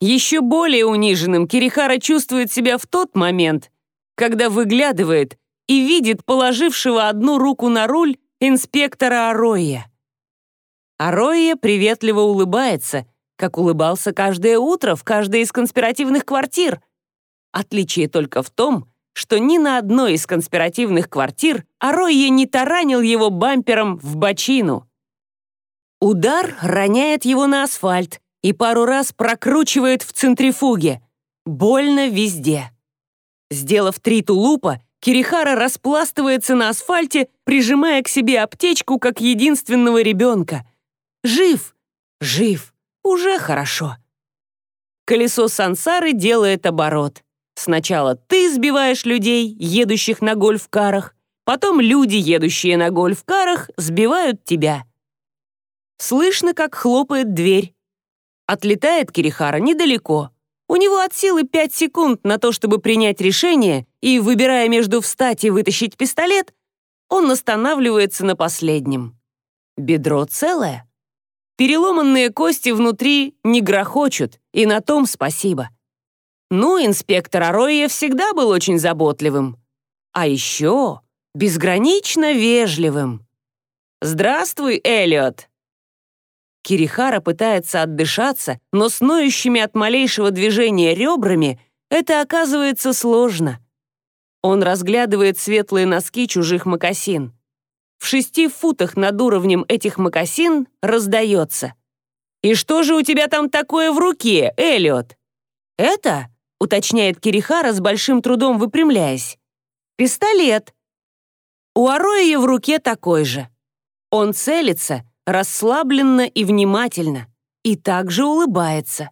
Еще более униженным Кирихара чувствует себя в тот момент, когда выглядывает и видит положившего одну руку на руль инспектора Ароя. Ароя приветливо улыбается, как улыбался каждое утро в каждой из конспиративных квартир. Отличие только в том, что ни на одной из конспиративных квартир Аройе не таранил его бампером в бочину. Удар роняет его на асфальт и пару раз прокручивает в центрифуге. Больно везде. Сделав три тулупа, Кирихара распластывается на асфальте, прижимая к себе аптечку как единственного ребенка. Жив! Жив! Уже хорошо. Колесо сансары делает оборот. Сначала ты сбиваешь людей, едущих на гольф-карах, потом люди, едущие на гольф-карах, сбивают тебя. Слышно, как хлопает дверь. Отлетает Кирихара недалеко. У него от силы пять секунд на то, чтобы принять решение, и, выбирая между встать и вытащить пистолет, он останавливается на последнем. Бедро целое. Переломанные кости внутри не грохочут, и на том спасибо. Ну, инспектор Ароя всегда был очень заботливым. А еще безгранично вежливым. «Здравствуй, Эллиот!» Кирихара пытается отдышаться, но с ноющими от малейшего движения ребрами это оказывается сложно. Он разглядывает светлые носки чужих мокасин. В шести футах над уровнем этих мокасин раздается. «И что же у тебя там такое в руке, Эллиот?» «Это?» — уточняет Кирихара с большим трудом выпрямляясь. «Пистолет». У Ароя в руке такой же. Он целится, расслабленно и внимательно, и также улыбается.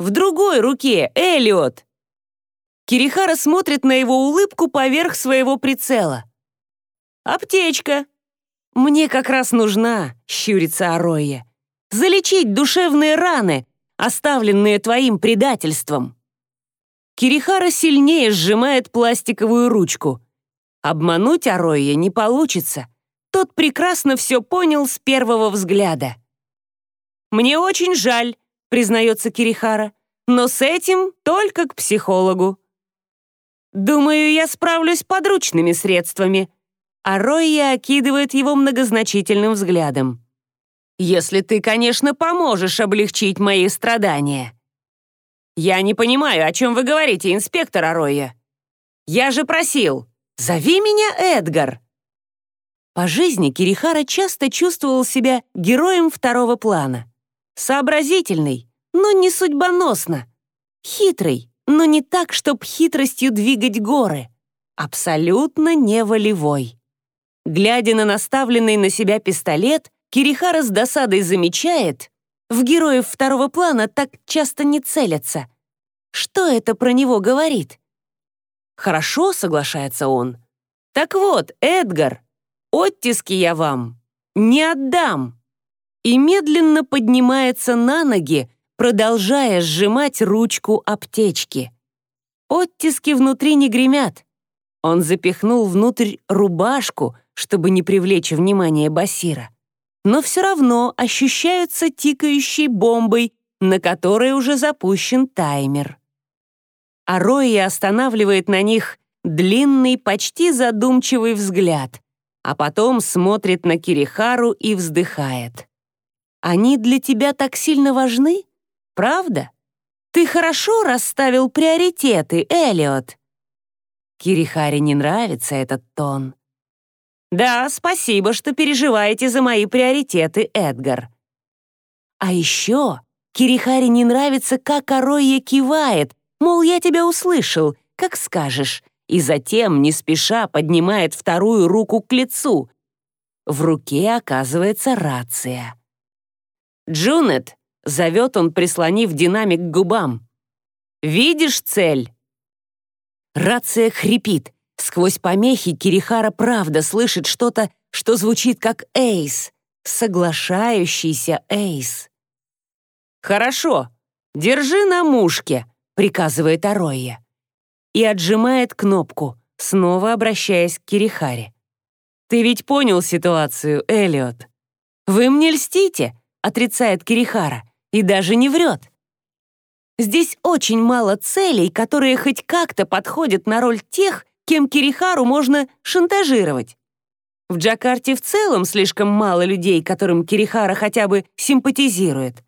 «В другой руке, Эллиот!» Кирихара смотрит на его улыбку поверх своего прицела. «Аптечка!» «Мне как раз нужна», — щурится Ароя. «Залечить душевные раны, оставленные твоим предательством». Кирихара сильнее сжимает пластиковую ручку. Обмануть Ароя не получится. Тот прекрасно все понял с первого взгляда. «Мне очень жаль», — признается Кирихара, «но с этим только к психологу». «Думаю, я справлюсь подручными средствами». А Ройя окидывает его многозначительным взглядом. «Если ты, конечно, поможешь облегчить мои страдания». «Я не понимаю, о чем вы говорите, инспектор Аройя. Я же просил, зови меня Эдгар». По жизни Кирихара часто чувствовал себя героем второго плана. Сообразительный, но не судьбоносно. Хитрый, но не так, чтоб хитростью двигать горы. Абсолютно не волевой. Глядя на наставленный на себя пистолет, Кирихара с досадой замечает, в героев второго плана так часто не целятся. Что это про него говорит? «Хорошо», — соглашается он. «Так вот, Эдгар, оттиски я вам не отдам». И медленно поднимается на ноги, продолжая сжимать ручку аптечки. Оттиски внутри не гремят. Он запихнул внутрь рубашку, чтобы не привлечь внимание Басира. Но все равно ощущаются тикающей бомбой, на которой уже запущен таймер. А Рои останавливает на них длинный, почти задумчивый взгляд, а потом смотрит на Кирихару и вздыхает. «Они для тебя так сильно важны?» Правда? Ты хорошо расставил приоритеты, Элиот. Кирихаре не нравится этот тон. Да, спасибо, что переживаете за мои приоритеты, Эдгар. А еще Кирихаре не нравится, как Аройя кивает, мол, я тебя услышал, как скажешь, и затем, не спеша, поднимает вторую руку к лицу. В руке оказывается рация. «Джунет, Зовет он, прислонив динамик к губам. «Видишь цель?» Рация хрипит. Сквозь помехи Кирихара правда слышит что-то, что звучит как «Эйс», соглашающийся «Эйс». «Хорошо, держи на мушке», — приказывает Ароя. И отжимает кнопку, снова обращаясь к Кирихаре. «Ты ведь понял ситуацию, Элиот?» «Вы мне льстите», — отрицает Кирихара и даже не врет. Здесь очень мало целей, которые хоть как-то подходят на роль тех, кем Кирихару можно шантажировать. В Джакарте в целом слишком мало людей, которым Кирихара хотя бы симпатизирует.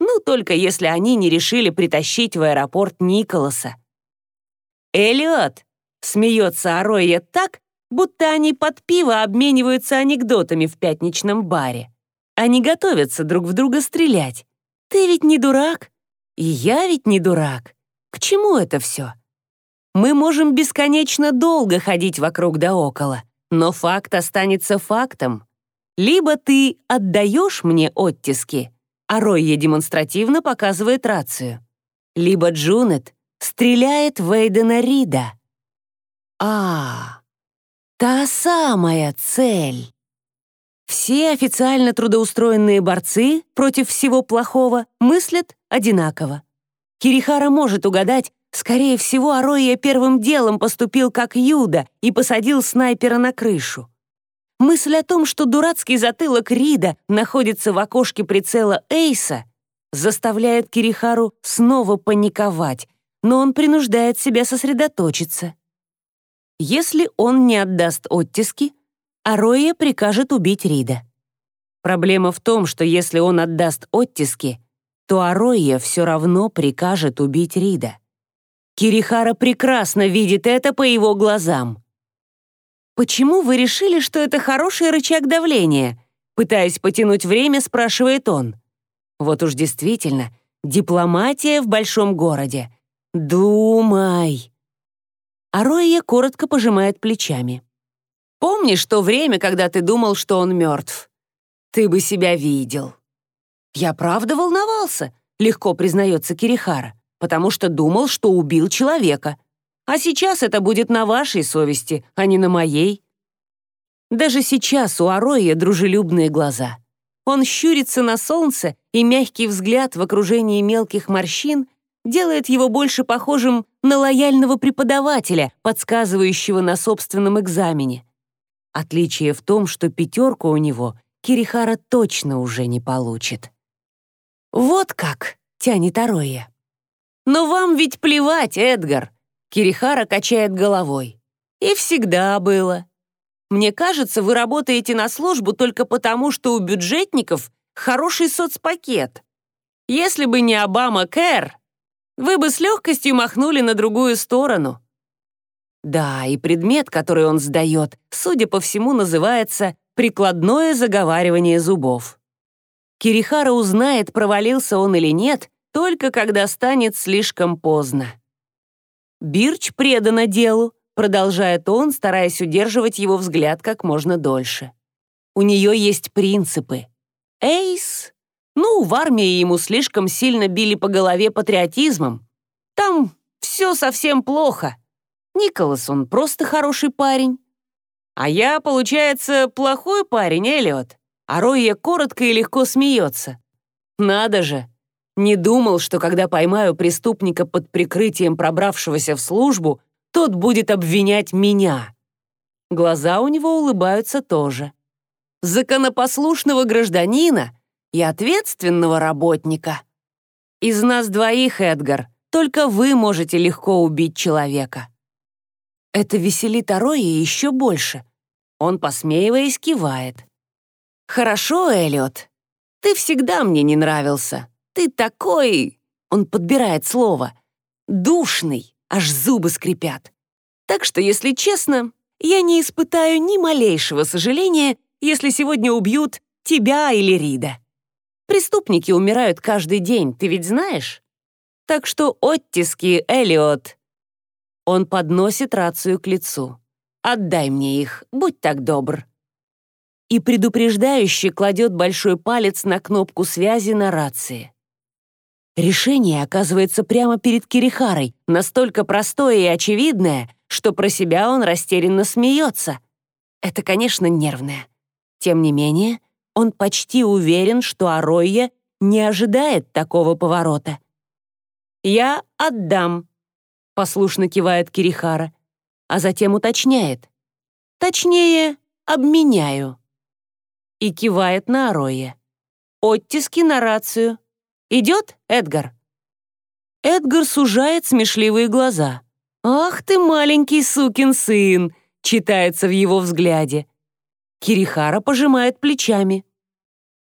Ну, только если они не решили притащить в аэропорт Николаса. «Эллиот!» — смеется Ароя так, будто они под пиво обмениваются анекдотами в пятничном баре. Они готовятся друг в друга стрелять. Ты ведь не дурак, и я ведь не дурак. К чему это все? Мы можем бесконечно долго ходить вокруг да около, но факт останется фактом. Либо ты отдаешь мне оттиски, а Ройя демонстративно показывает рацию, либо Джунет стреляет в Эйдена Рида. А, та самая цель. Все официально трудоустроенные борцы против всего плохого мыслят одинаково. Кирихара может угадать, скорее всего, Ароия первым делом поступил как Юда и посадил снайпера на крышу. Мысль о том, что дурацкий затылок Рида находится в окошке прицела Эйса, заставляет Кирихару снова паниковать, но он принуждает себя сосредоточиться. Если он не отдаст оттиски, Ароя прикажет убить Рида. Проблема в том, что если он отдаст оттиски, то Ароя все равно прикажет убить Рида. Кирихара прекрасно видит это по его глазам. «Почему вы решили, что это хороший рычаг давления?» Пытаясь потянуть время, спрашивает он. Вот уж действительно, дипломатия в большом городе. Думай. Ароя коротко пожимает плечами. Помнишь то время, когда ты думал, что он мертв? Ты бы себя видел. Я правда волновался, легко признается Кирихара, потому что думал, что убил человека. А сейчас это будет на вашей совести, а не на моей. Даже сейчас у Ароя дружелюбные глаза. Он щурится на солнце, и мягкий взгляд в окружении мелких морщин делает его больше похожим на лояльного преподавателя, подсказывающего на собственном экзамене. Отличие в том, что пятерку у него Кирихара точно уже не получит. «Вот как!» — тянет Ароя. «Но вам ведь плевать, Эдгар!» Кирихара качает головой. «И всегда было. Мне кажется, вы работаете на службу только потому, что у бюджетников хороший соцпакет. Если бы не Обама Кэр, вы бы с легкостью махнули на другую сторону. Да, и предмет, который он сдает, судя по всему, называется «прикладное заговаривание зубов». Кирихара узнает, провалился он или нет, только когда станет слишком поздно. Бирч предана делу, продолжает он, стараясь удерживать его взгляд как можно дольше. У нее есть принципы. Эйс? Ну, в армии ему слишком сильно били по голове патриотизмом. Там все совсем плохо. Николас, он просто хороший парень. А я, получается, плохой парень, Эллиот. А Ройя коротко и легко смеется. Надо же. Не думал, что когда поймаю преступника под прикрытием пробравшегося в службу, тот будет обвинять меня. Глаза у него улыбаются тоже. Законопослушного гражданина и ответственного работника. Из нас двоих, Эдгар, только вы можете легко убить человека. Это веселит Ароя еще больше. Он, посмеиваясь, кивает. «Хорошо, Эллиот. Ты всегда мне не нравился. Ты такой...» Он подбирает слово. «Душный аж зубы скрипят. Так что, если честно, я не испытаю ни малейшего сожаления, если сегодня убьют тебя или Рида. Преступники умирают каждый день, ты ведь знаешь? Так что оттиски, Элиот. Он подносит рацию к лицу. Отдай мне их, будь так добр. И предупреждающе кладет большой палец на кнопку связи на рации. Решение оказывается прямо перед Кирихарой, настолько простое и очевидное, что про себя он растерянно смеется. Это, конечно, нервное. Тем не менее, он почти уверен, что Аройя не ожидает такого поворота. «Я отдам», — послушно кивает Кирихара, а затем уточняет. «Точнее, обменяю». И кивает на Аройя. «Оттиски на рацию». Идет, Эдгар?» Эдгар сужает смешливые глаза. «Ах ты, маленький сукин сын!» читается в его взгляде. Кирихара пожимает плечами.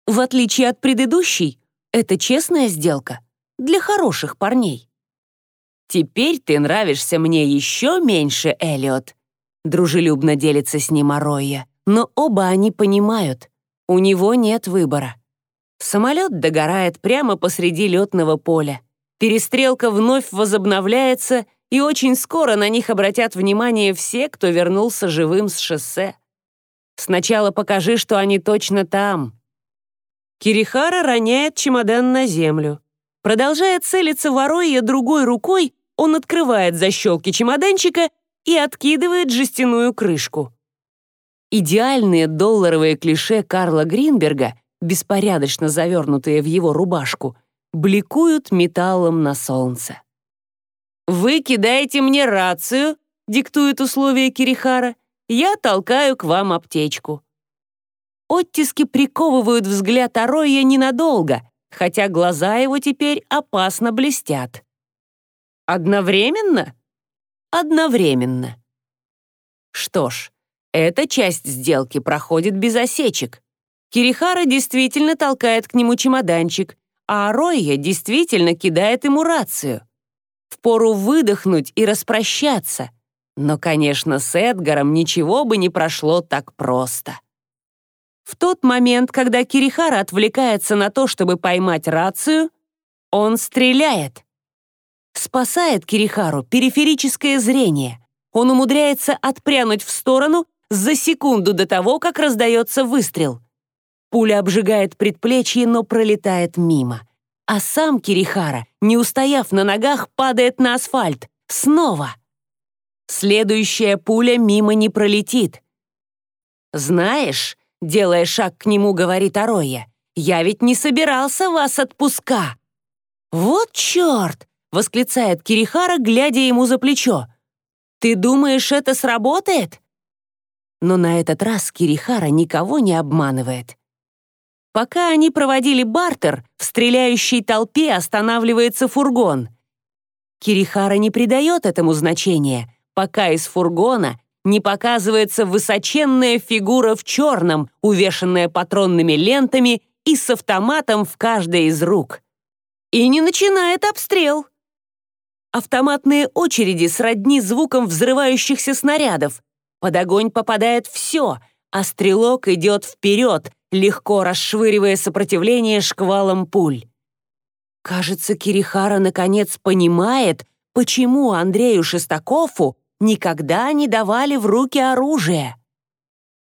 В отличие от предыдущей, это честная сделка для хороших парней. «Теперь ты нравишься мне еще меньше, Эллиот», дружелюбно делится с ним Ароя. Но оба они понимают, у него нет выбора. Самолет догорает прямо посреди летного поля. Перестрелка вновь возобновляется, и очень скоро на них обратят внимание все, кто вернулся живым с шоссе. Сначала покажи, что они точно там. Кирихара роняет чемодан на землю. Продолжая целиться воруя другой рукой, он открывает защелки чемоданчика и откидывает жестяную крышку. Идеальные долларовые клише Карла Гринберга — беспорядочно завернутые в его рубашку, бликуют металлом на солнце. «Вы кидаете мне рацию», — диктует условия Кирихара, «я толкаю к вам аптечку». Оттиски приковывают взгляд Ароя ненадолго, хотя глаза его теперь опасно блестят. Одновременно? Одновременно. Что ж, эта часть сделки проходит без осечек. Кирихара действительно толкает к нему чемоданчик, а Аройя действительно кидает ему рацию. Впору выдохнуть и распрощаться. Но, конечно, с Эдгаром ничего бы не прошло так просто. В тот момент, когда Кирихара отвлекается на то, чтобы поймать рацию, он стреляет. Спасает Кирихару периферическое зрение. Он умудряется отпрянуть в сторону за секунду до того, как раздается выстрел. Пуля обжигает предплечье, но пролетает мимо. А сам Кирихара, не устояв на ногах, падает на асфальт. Снова. Следующая пуля мимо не пролетит. «Знаешь», — делая шаг к нему, говорит Ароя, «я ведь не собирался вас отпуска». «Вот черт!» — восклицает Кирихара, глядя ему за плечо. «Ты думаешь, это сработает?» Но на этот раз Кирихара никого не обманывает. Пока они проводили бартер, в стреляющей толпе останавливается фургон. Кирихара не придает этому значения, пока из фургона не показывается высоченная фигура в черном, увешанная патронными лентами и с автоматом в каждой из рук. И не начинает обстрел. Автоматные очереди сродни звукам взрывающихся снарядов. Под огонь попадает все, а стрелок идет вперед, легко расшвыривая сопротивление шквалом пуль. Кажется, Кирихара наконец понимает, почему Андрею Шестакову никогда не давали в руки оружие.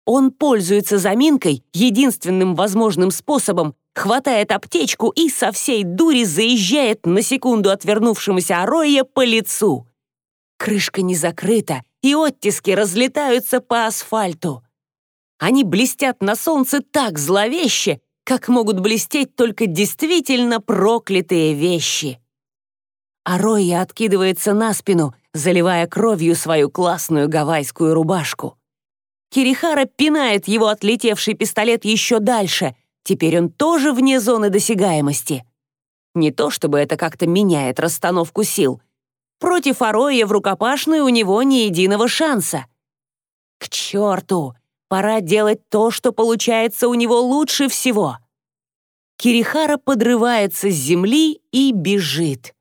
Он пользуется заминкой, единственным возможным способом, хватает аптечку и со всей дури заезжает на секунду отвернувшемуся Ороя по лицу. Крышка не закрыта, и оттиски разлетаются по асфальту. Они блестят на солнце так зловеще, как могут блестеть только действительно проклятые вещи. А Ройя откидывается на спину, заливая кровью свою классную гавайскую рубашку. Кирихара пинает его отлетевший пистолет еще дальше. Теперь он тоже вне зоны досягаемости. Не то чтобы это как-то меняет расстановку сил. Против Ароя в рукопашной у него ни единого шанса. К черту! Пора делать то, что получается у него лучше всего. Кирихара подрывается с земли и бежит.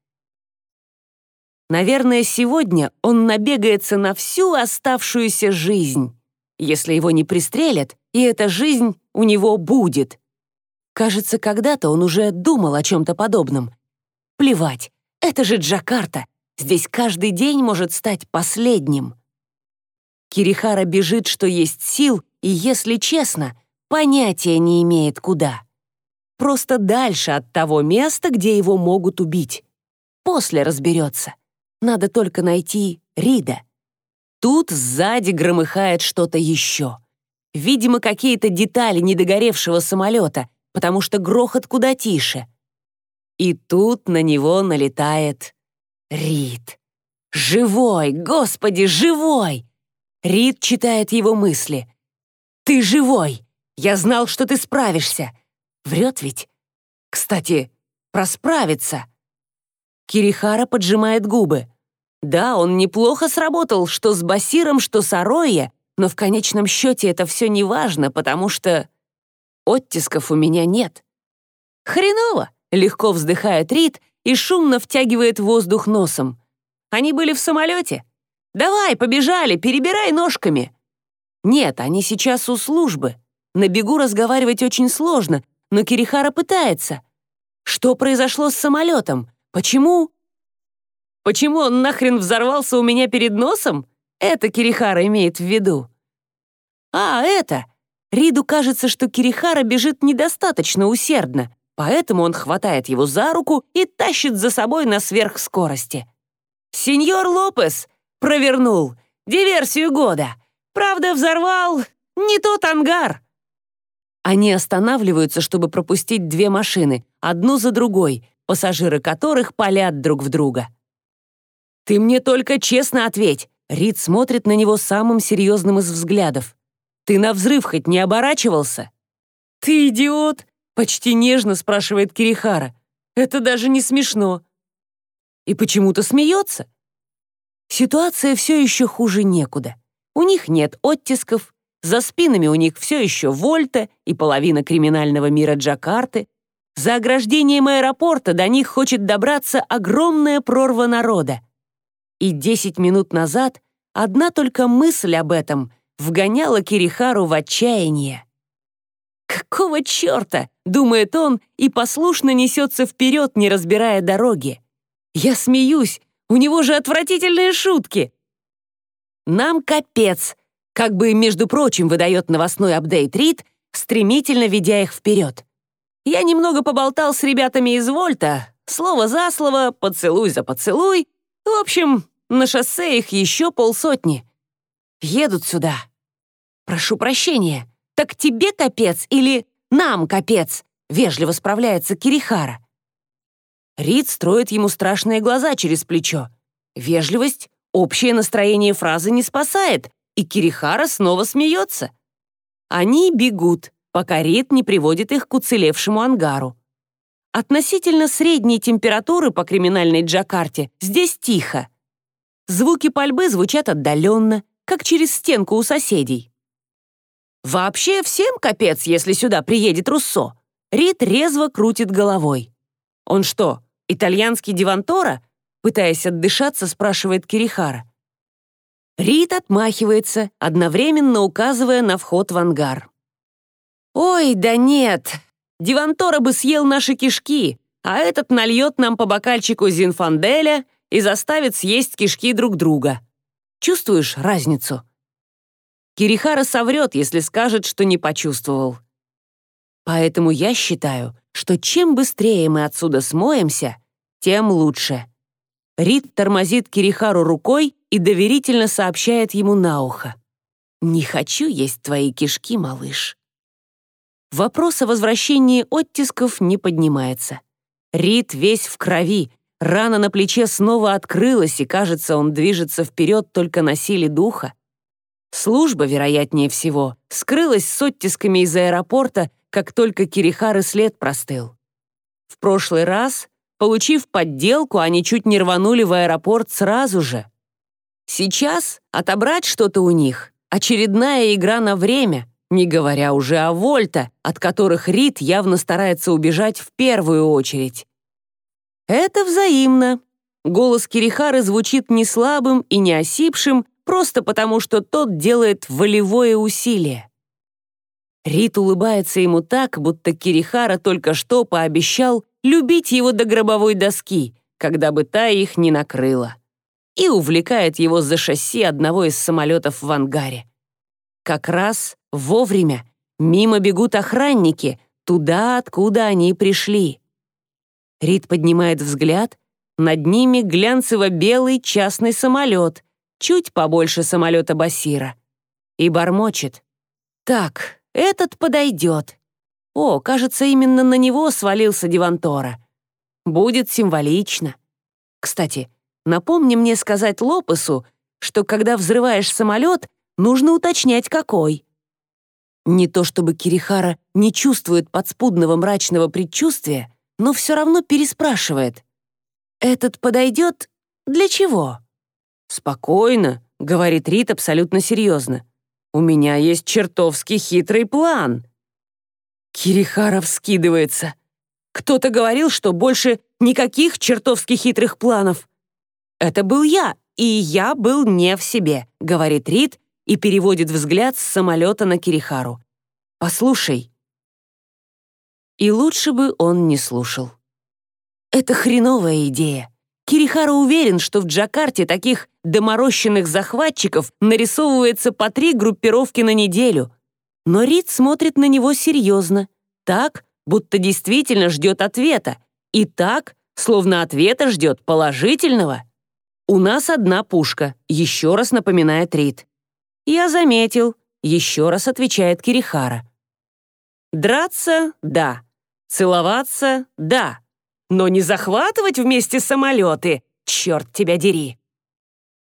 Наверное, сегодня он набегается на всю оставшуюся жизнь, если его не пристрелят, и эта жизнь у него будет. Кажется, когда-то он уже думал о чем-то подобном. Плевать, это же Джакарта. Здесь каждый день может стать последним. Кирихара бежит, что есть сил, и, если честно, понятия не имеет куда. Просто дальше от того места, где его могут убить. После разберется. Надо только найти Рида. Тут сзади громыхает что-то еще. Видимо, какие-то детали недогоревшего самолета, потому что грохот куда тише. И тут на него налетает Рид. Живой, господи, живой! Рид читает его мысли. «Ты живой! Я знал, что ты справишься!» Врет ведь? Кстати, просправиться. Кирихара поджимает губы. Да, он неплохо сработал, что с Басиром, что с Ароя, но в конечном счете это все не важно, потому что оттисков у меня нет. Хреново! Легко вздыхает Рид и шумно втягивает воздух носом. Они были в самолете. «Давай, побежали, перебирай ножками!» «Нет, они сейчас у службы. На бегу разговаривать очень сложно, но Кирихара пытается. Что произошло с самолетом? Почему?» «Почему он нахрен взорвался у меня перед носом?» Это Кирихара имеет в виду. «А, это!» Риду кажется, что Кирихара бежит недостаточно усердно, поэтому он хватает его за руку и тащит за собой на сверхскорости. «Сеньор Лопес!» Провернул. Диверсию года. Правда, взорвал не тот ангар. Они останавливаются, чтобы пропустить две машины, одну за другой, пассажиры которых палят друг в друга. «Ты мне только честно ответь!» Рид смотрит на него самым серьезным из взглядов. «Ты на взрыв хоть не оборачивался?» «Ты идиот!» — почти нежно спрашивает Кирихара. «Это даже не смешно». И почему-то смеется. Ситуация все еще хуже некуда. У них нет оттисков, За спинами у них все еще Вольта и половина криминального мира Джакарты. За ограждением аэропорта до них хочет добраться огромная прорва народа. И 10 минут назад одна только мысль об этом вгоняла Кирихару в отчаяние. «Какого черта?» — думает он и послушно несется вперед, не разбирая дороги. «Я смеюсь, у него же отвратительные шутки!» «Нам капец!» — как бы, между прочим, выдает новостной апдейт Рид, стремительно ведя их вперед. Я немного поболтал с ребятами из Вольта, слово за слово, поцелуй за поцелуй. В общем, на шоссе их еще полсотни. Едут сюда. Прошу прощения, так тебе капец или нам капец? Вежливо справляется Кирихара. Рид строит ему страшные глаза через плечо. Вежливость, общее настроение фразы не спасает, и Кирихара снова смеется. Они бегут пока Рид не приводит их к уцелевшему ангару. Относительно средней температуры по криминальной Джакарте здесь тихо. Звуки пальбы звучат отдаленно, как через стенку у соседей. Вообще всем капец, если сюда приедет Руссо. Рид резво крутит головой. Он что, итальянский Дивантора? Пытаясь отдышаться, спрашивает Кирихара. Рид отмахивается, одновременно указывая на вход в ангар. «Ой, да нет! Дивантора бы съел наши кишки, а этот нальет нам по бокальчику зинфанделя и заставит съесть кишки друг друга. Чувствуешь разницу?» Кирихара соврет, если скажет, что не почувствовал. Поэтому я считаю, что чем быстрее мы отсюда смоемся, тем лучше. Рид тормозит Кирихару рукой и доверительно сообщает ему на ухо. «Не хочу есть твои кишки, малыш». Вопрос о возвращении оттисков не поднимается. Рид весь в крови, рана на плече снова открылась, и, кажется, он движется вперед только на силе духа. Служба, вероятнее всего, скрылась с оттисками из аэропорта, как только Кирихары след простыл. В прошлый раз, получив подделку, они чуть не рванули в аэропорт сразу же. Сейчас отобрать что-то у них — очередная игра на время, не говоря уже о Вольта, от которых Рид явно старается убежать в первую очередь. Это взаимно. Голос Кирихары звучит не слабым и не осипшим, просто потому что тот делает волевое усилие. Рид улыбается ему так, будто Кирихара только что пообещал любить его до гробовой доски, когда бы та их не накрыла, и увлекает его за шасси одного из самолетов в ангаре. Как раз вовремя мимо бегут охранники, туда, откуда они пришли. Рид поднимает взгляд, над ними глянцево-белый частный самолет, чуть побольше самолета Басира, и бормочет. «Так, этот подойдет. О, кажется, именно на него свалился Дивантора. Будет символично. Кстати, напомни мне сказать Лопесу, что когда взрываешь самолет, Нужно уточнять, какой. Не то чтобы Кирихара не чувствует подспудного мрачного предчувствия, но все равно переспрашивает. «Этот подойдет для чего?» «Спокойно», — говорит Рит абсолютно серьезно. «У меня есть чертовски хитрый план». Кирихара вскидывается. «Кто-то говорил, что больше никаких чертовски хитрых планов». «Это был я, и я был не в себе», — говорит Рит, и переводит взгляд с самолета на Кирихару. «Послушай». И лучше бы он не слушал. Это хреновая идея. Кирихара уверен, что в Джакарте таких доморощенных захватчиков нарисовывается по три группировки на неделю. Но Рид смотрит на него серьезно, так, будто действительно ждет ответа, и так, словно ответа ждет положительного. «У нас одна пушка», — еще раз напоминает Рид. «Я заметил», — еще раз отвечает Кирихара. «Драться — да. Целоваться — да. Но не захватывать вместе самолеты, черт тебя дери!»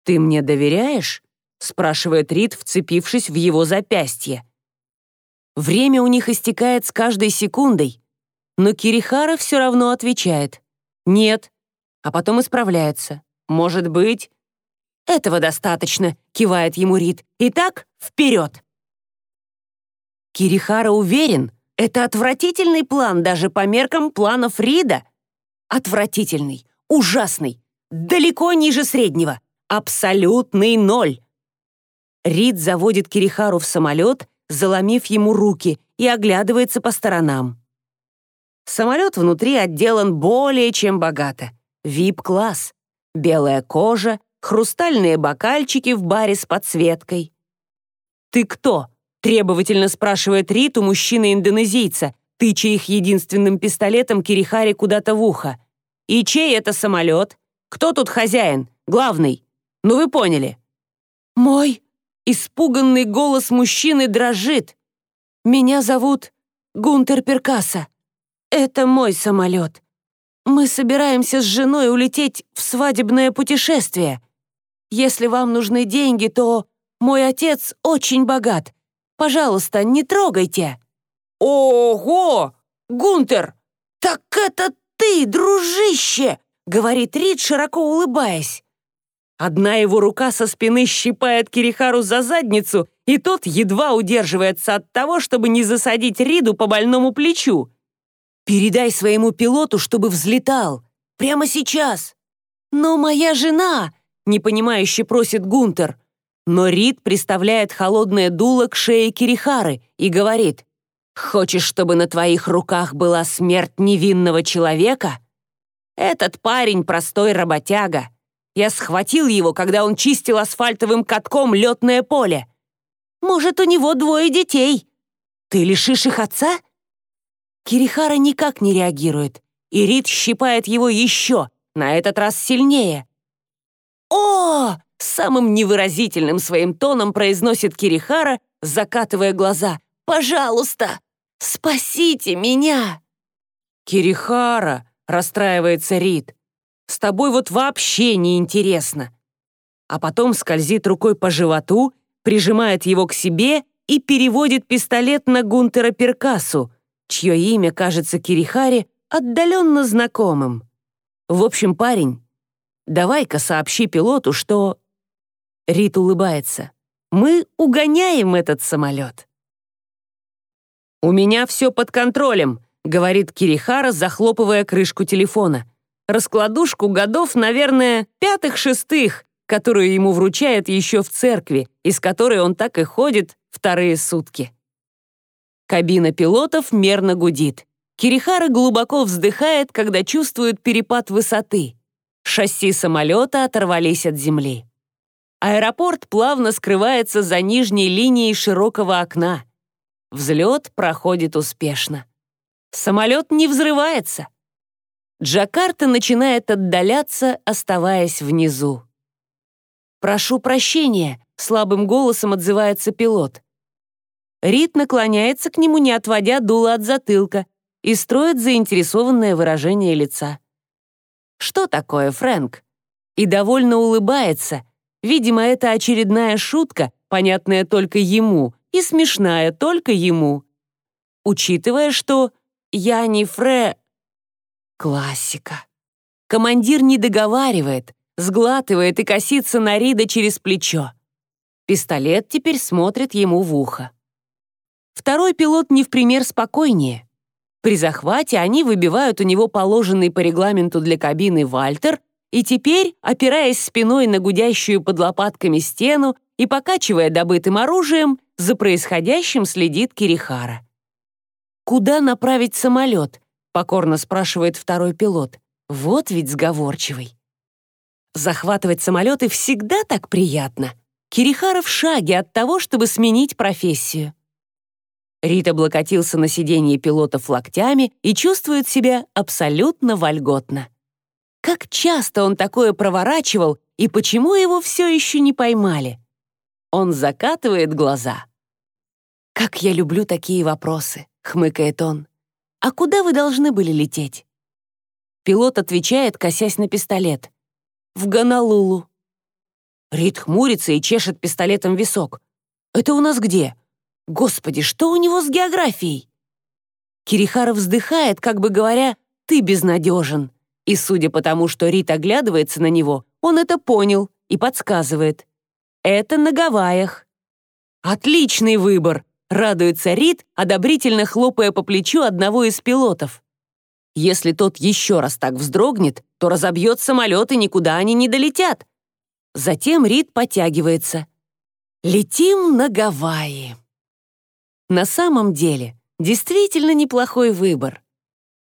«Ты мне доверяешь?» — спрашивает Рид, вцепившись в его запястье. Время у них истекает с каждой секундой, но Кирихара все равно отвечает «нет», а потом исправляется «может быть». «Этого достаточно», — кивает ему Рид. «Итак, вперед!» Кирихара уверен, это отвратительный план даже по меркам планов Рида. Отвратительный, ужасный, далеко ниже среднего, абсолютный ноль. Рид заводит Кирихару в самолет, заломив ему руки, и оглядывается по сторонам. Самолет внутри отделан более чем богато. Вип-класс. Белая кожа, хрустальные бокальчики в баре с подсветкой. «Ты кто?» — требовательно спрашивает Рит у мужчины-индонезийца, тыча их единственным пистолетом Кирихари куда-то в ухо. «И чей это самолет? Кто тут хозяин? Главный? Ну вы поняли». «Мой!» — испуганный голос мужчины дрожит. «Меня зовут Гунтер Перкаса. Это мой самолет. Мы собираемся с женой улететь в свадебное путешествие. Если вам нужны деньги, то мой отец очень богат. Пожалуйста, не трогайте». «Ого! Гунтер! Так это ты, дружище!» — говорит Рид, широко улыбаясь. Одна его рука со спины щипает Кирихару за задницу, и тот едва удерживается от того, чтобы не засадить Риду по больному плечу. «Передай своему пилоту, чтобы взлетал. Прямо сейчас!» «Но моя жена!» — непонимающе просит Гунтер. Но Рид приставляет холодное дуло к шее Кирихары и говорит, «Хочешь, чтобы на твоих руках была смерть невинного человека? Этот парень простой работяга. Я схватил его, когда он чистил асфальтовым катком летное поле. Может, у него двое детей. Ты лишишь их отца?» Кирихара никак не реагирует, и Рид щипает его еще, на этот раз сильнее. «О!» — самым невыразительным своим тоном произносит Кирихара, закатывая глаза. «Пожалуйста, спасите меня!» «Кирихара!» — расстраивается Рид. «С тобой вот вообще не интересно!» А потом скользит рукой по животу, прижимает его к себе и переводит пистолет на Гунтера Перкасу, чье имя кажется Кирихаре отдаленно знакомым. В общем, парень, Давай-ка сообщи пилоту, что...» Рит улыбается. «Мы угоняем этот самолет». «У меня все под контролем», — говорит Кирихара, захлопывая крышку телефона. Раскладушку годов, наверное, пятых-шестых, которую ему вручают еще в церкви, из которой он так и ходит вторые сутки. Кабина пилотов мерно гудит. Кирихара глубоко вздыхает, когда чувствует перепад высоты. Шасси самолета оторвались от земли. Аэропорт плавно скрывается за нижней линией широкого окна. Взлет проходит успешно. Самолет не взрывается. Джакарта начинает отдаляться, оставаясь внизу. «Прошу прощения», — слабым голосом отзывается пилот. Рид наклоняется к нему, не отводя дуло от затылка, и строит заинтересованное выражение лица. «Что такое, Фрэнк?» И довольно улыбается. Видимо, это очередная шутка, понятная только ему, и смешная только ему. Учитывая, что «я не Фрэ...» Классика. Командир не договаривает, сглатывает и косится на Рида через плечо. Пистолет теперь смотрит ему в ухо. Второй пилот не в пример спокойнее. При захвате они выбивают у него положенный по регламенту для кабины Вальтер, и теперь, опираясь спиной на гудящую под лопатками стену и покачивая добытым оружием, за происходящим следит Кирихара. «Куда направить самолет?» — покорно спрашивает второй пилот. «Вот ведь сговорчивый». Захватывать самолеты всегда так приятно. Кирихара в шаге от того, чтобы сменить профессию. Рит облокотился на сиденье пилотов локтями и чувствует себя абсолютно вольготно. Как часто он такое проворачивал и почему его все еще не поймали? Он закатывает глаза. «Как я люблю такие вопросы», — хмыкает он. «А куда вы должны были лететь?» Пилот отвечает, косясь на пистолет. «В Гонолулу». Рид хмурится и чешет пистолетом висок. «Это у нас где?» Господи, что у него с географией? Кирихара вздыхает, как бы говоря, «ты безнадежен». И судя по тому, что Рит оглядывается на него, он это понял и подсказывает. «Это на Гавайях». «Отличный выбор!» Радуется Рид, одобрительно хлопая по плечу одного из пилотов. Если тот еще раз так вздрогнет, то разобьет самолет и никуда они не долетят. Затем Рид потягивается. Летим на Гавайи. На самом деле, действительно неплохой выбор.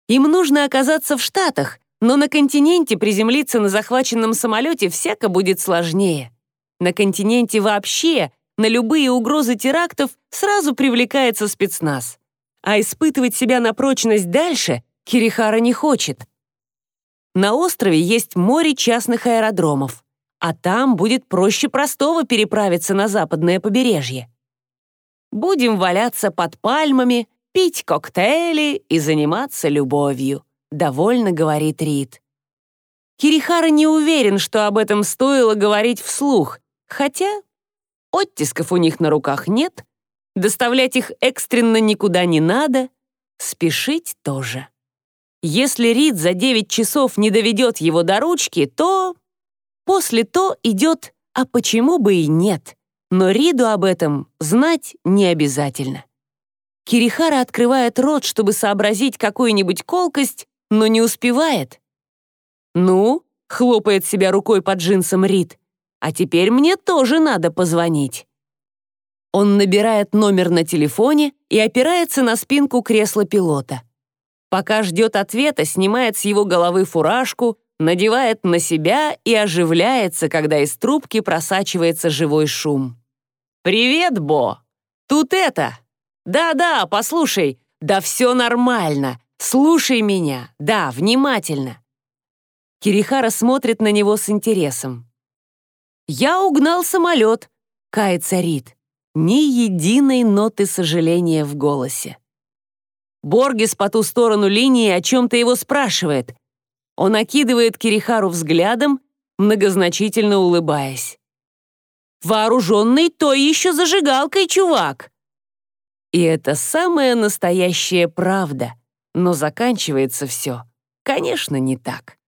Им нужно оказаться в Штатах, но на континенте приземлиться на захваченном самолете всяко будет сложнее. На континенте вообще на любые угрозы терактов сразу привлекается спецназ. А испытывать себя на прочность дальше Кирихара не хочет. На острове есть море частных аэродромов а там будет проще простого переправиться на западное побережье. Будем валяться под пальмами, пить коктейли и заниматься любовью», — довольно говорит Рид. Кирихара не уверен, что об этом стоило говорить вслух, хотя оттисков у них на руках нет, доставлять их экстренно никуда не надо, спешить тоже. Если Рид за 9 часов не доведет его до ручки, то После то идет «а почему бы и нет?», но Риду об этом знать не обязательно. Кирихара открывает рот, чтобы сообразить какую-нибудь колкость, но не успевает. «Ну?» — хлопает себя рукой под джинсом Рид. «А теперь мне тоже надо позвонить». Он набирает номер на телефоне и опирается на спинку кресла пилота. Пока ждет ответа, снимает с его головы фуражку, надевает на себя и оживляется, когда из трубки просачивается живой шум. «Привет, Бо! Тут это! Да-да, послушай, да все нормально, слушай меня, да, внимательно!» Кирихара смотрит на него с интересом. «Я угнал самолет», — кается Рид. Ни единой ноты сожаления в голосе. Боргис по ту сторону линии о чем-то его спрашивает, он окидывает Кирихару взглядом, многозначительно улыбаясь. «Вооруженный той еще зажигалкой, чувак!» И это самая настоящая правда, но заканчивается все, конечно, не так.